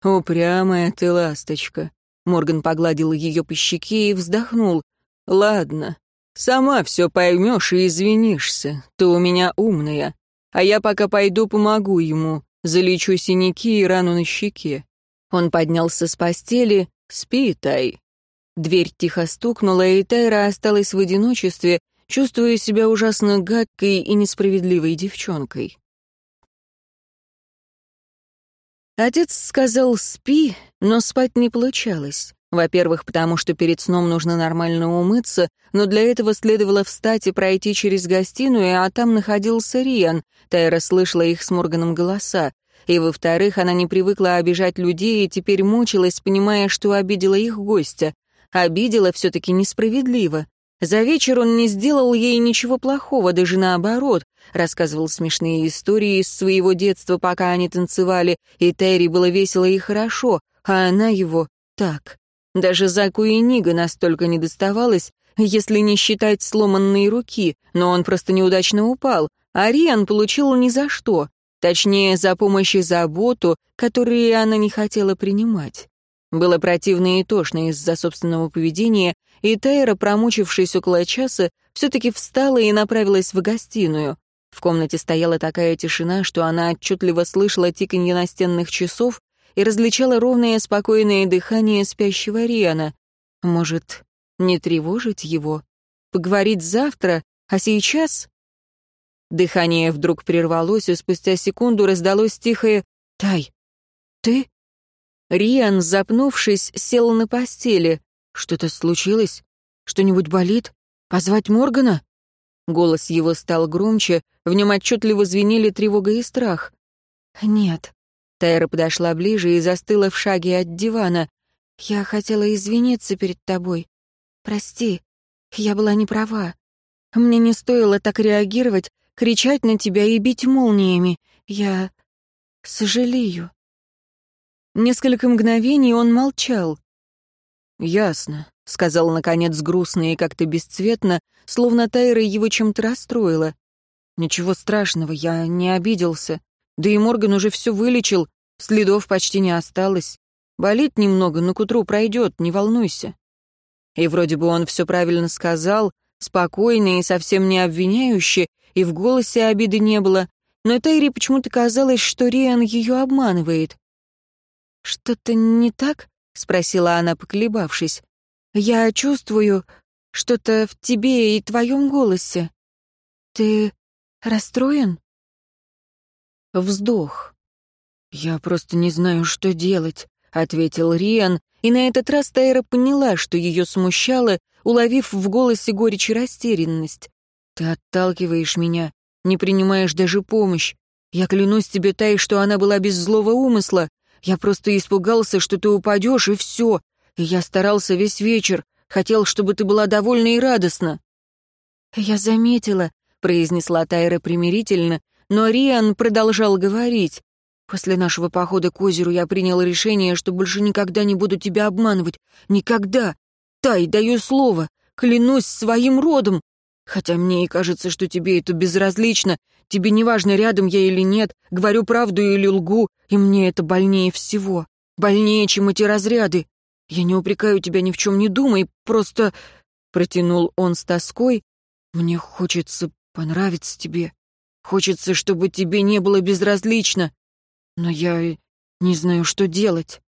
«Упрямая ты ласточка». Морган погладил ее по щеке и вздохнул. «Ладно, Сама все поймешь и извинишься. Ты у меня умная. А я пока пойду помогу ему. Залечу синяки и рану на щеке. Он поднялся с постели. Спи, Тай. Дверь тихо стукнула, и Тайра осталась в одиночестве, чувствуя себя ужасно гадкой и несправедливой девчонкой. Отец сказал «спи», но спать не получалось. Во-первых, потому что перед сном нужно нормально умыться, но для этого следовало встать и пройти через гостиную, а там находился Риан. Тайра слышала их с Морганом голоса. И, во-вторых, она не привыкла обижать людей и теперь мучилась, понимая, что обидела их гостя. Обидела все-таки несправедливо. За вечер он не сделал ей ничего плохого, даже наоборот. Рассказывал смешные истории из своего детства, пока они танцевали, и Терри было весело и хорошо, а она его так. Даже Заку и Нига настолько не доставалось, если не считать сломанные руки, но он просто неудачно упал, а Риан получил ни за что, точнее, за помощь и заботу, которые она не хотела принимать. Было противно и тошно из-за собственного поведения, и Тайра, промучившись около часа, все-таки встала и направилась в гостиную. В комнате стояла такая тишина, что она отчетливо слышала тиканье настенных часов и различала ровное спокойное дыхание спящего Риана. Может, не тревожить его? Поговорить завтра, а сейчас... Дыхание вдруг прервалось, и спустя секунду раздалось тихое «Тай, ты?» Риан, запнувшись, сел на постели. «Что-то случилось? Что-нибудь болит? Позвать Моргана?» Голос его стал громче, в нем отчетливо звенели тревога и страх. «Нет, Тайра подошла ближе и застыла в шаге от дивана. «Я хотела извиниться перед тобой. Прости, я была не права. Мне не стоило так реагировать, кричать на тебя и бить молниями. Я сожалею». Несколько мгновений он молчал. «Ясно», — сказал, наконец, грустно и как-то бесцветно, словно Тайра его чем-то расстроила. «Ничего страшного, я не обиделся. Да и Морган уже все вылечил, следов почти не осталось. Болит немного, но к утру пройдет, не волнуйся». И вроде бы он все правильно сказал, спокойно и совсем не обвиняюще, и в голосе обиды не было, но Тайре почему-то казалось, что Риан ее обманывает. «Что-то не так?» — спросила она, поколебавшись. «Я чувствую что-то в тебе и твоем голосе. Ты расстроен?» Вздох. «Я просто не знаю, что делать», — ответил Риан, и на этот раз Тайра поняла, что ее смущало, уловив в голосе горечь и растерянность. «Ты отталкиваешь меня, не принимаешь даже помощь. Я клянусь тебе, Тай, что она была без злого умысла. Я просто испугался, что ты упадешь, и все. Я старался весь вечер, хотел, чтобы ты была довольна и радостна». «Я заметила», — произнесла Тайра примирительно, но Риан продолжал говорить. «После нашего похода к озеру я принял решение, что больше никогда не буду тебя обманывать. Никогда! Тай, даю слово, клянусь своим родом, Хотя мне и кажется, что тебе это безразлично, тебе не важно, рядом я или нет, говорю правду или лгу, и мне это больнее всего. Больнее, чем эти разряды. Я не упрекаю тебя ни в чем не думай, просто...» Протянул он с тоской. «Мне хочется понравиться тебе. Хочется, чтобы тебе не было безразлично. Но я не знаю, что делать».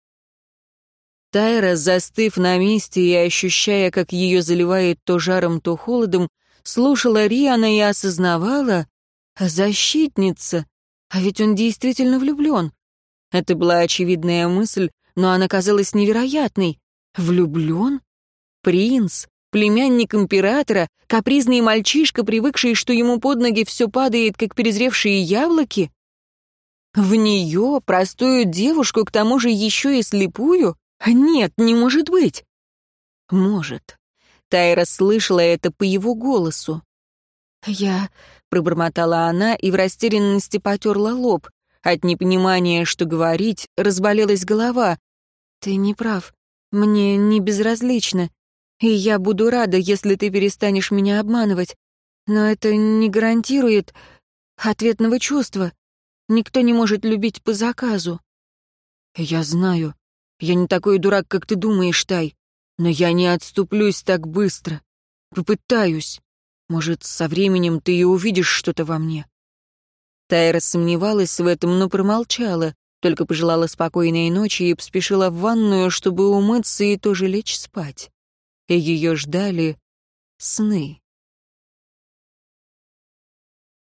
Тайра, застыв на месте и ощущая, как ее заливает то жаром, то холодом, слушала Риана и осознавала, защитница, а ведь он действительно влюблен. Это была очевидная мысль, но она казалась невероятной. Влюблен? Принц, племянник императора, капризный мальчишка, привыкший, что ему под ноги все падает, как перезревшие яблоки? В нее, простую девушку, к тому же еще и слепую? Нет, не может быть. Может. Тайра слышала это по его голосу. «Я...» — пробормотала она и в растерянности потерла лоб. От непонимания, что говорить, разболелась голова. «Ты не прав. Мне не безразлично. И я буду рада, если ты перестанешь меня обманывать. Но это не гарантирует ответного чувства. Никто не может любить по заказу». «Я знаю. Я не такой дурак, как ты думаешь, Тай. Но я не отступлюсь так быстро. Попытаюсь. Может, со временем ты и увидишь что-то во мне». Тайра сомневалась в этом, но промолчала, только пожелала спокойной ночи и поспешила в ванную, чтобы умыться и тоже лечь спать. И ее ждали сны.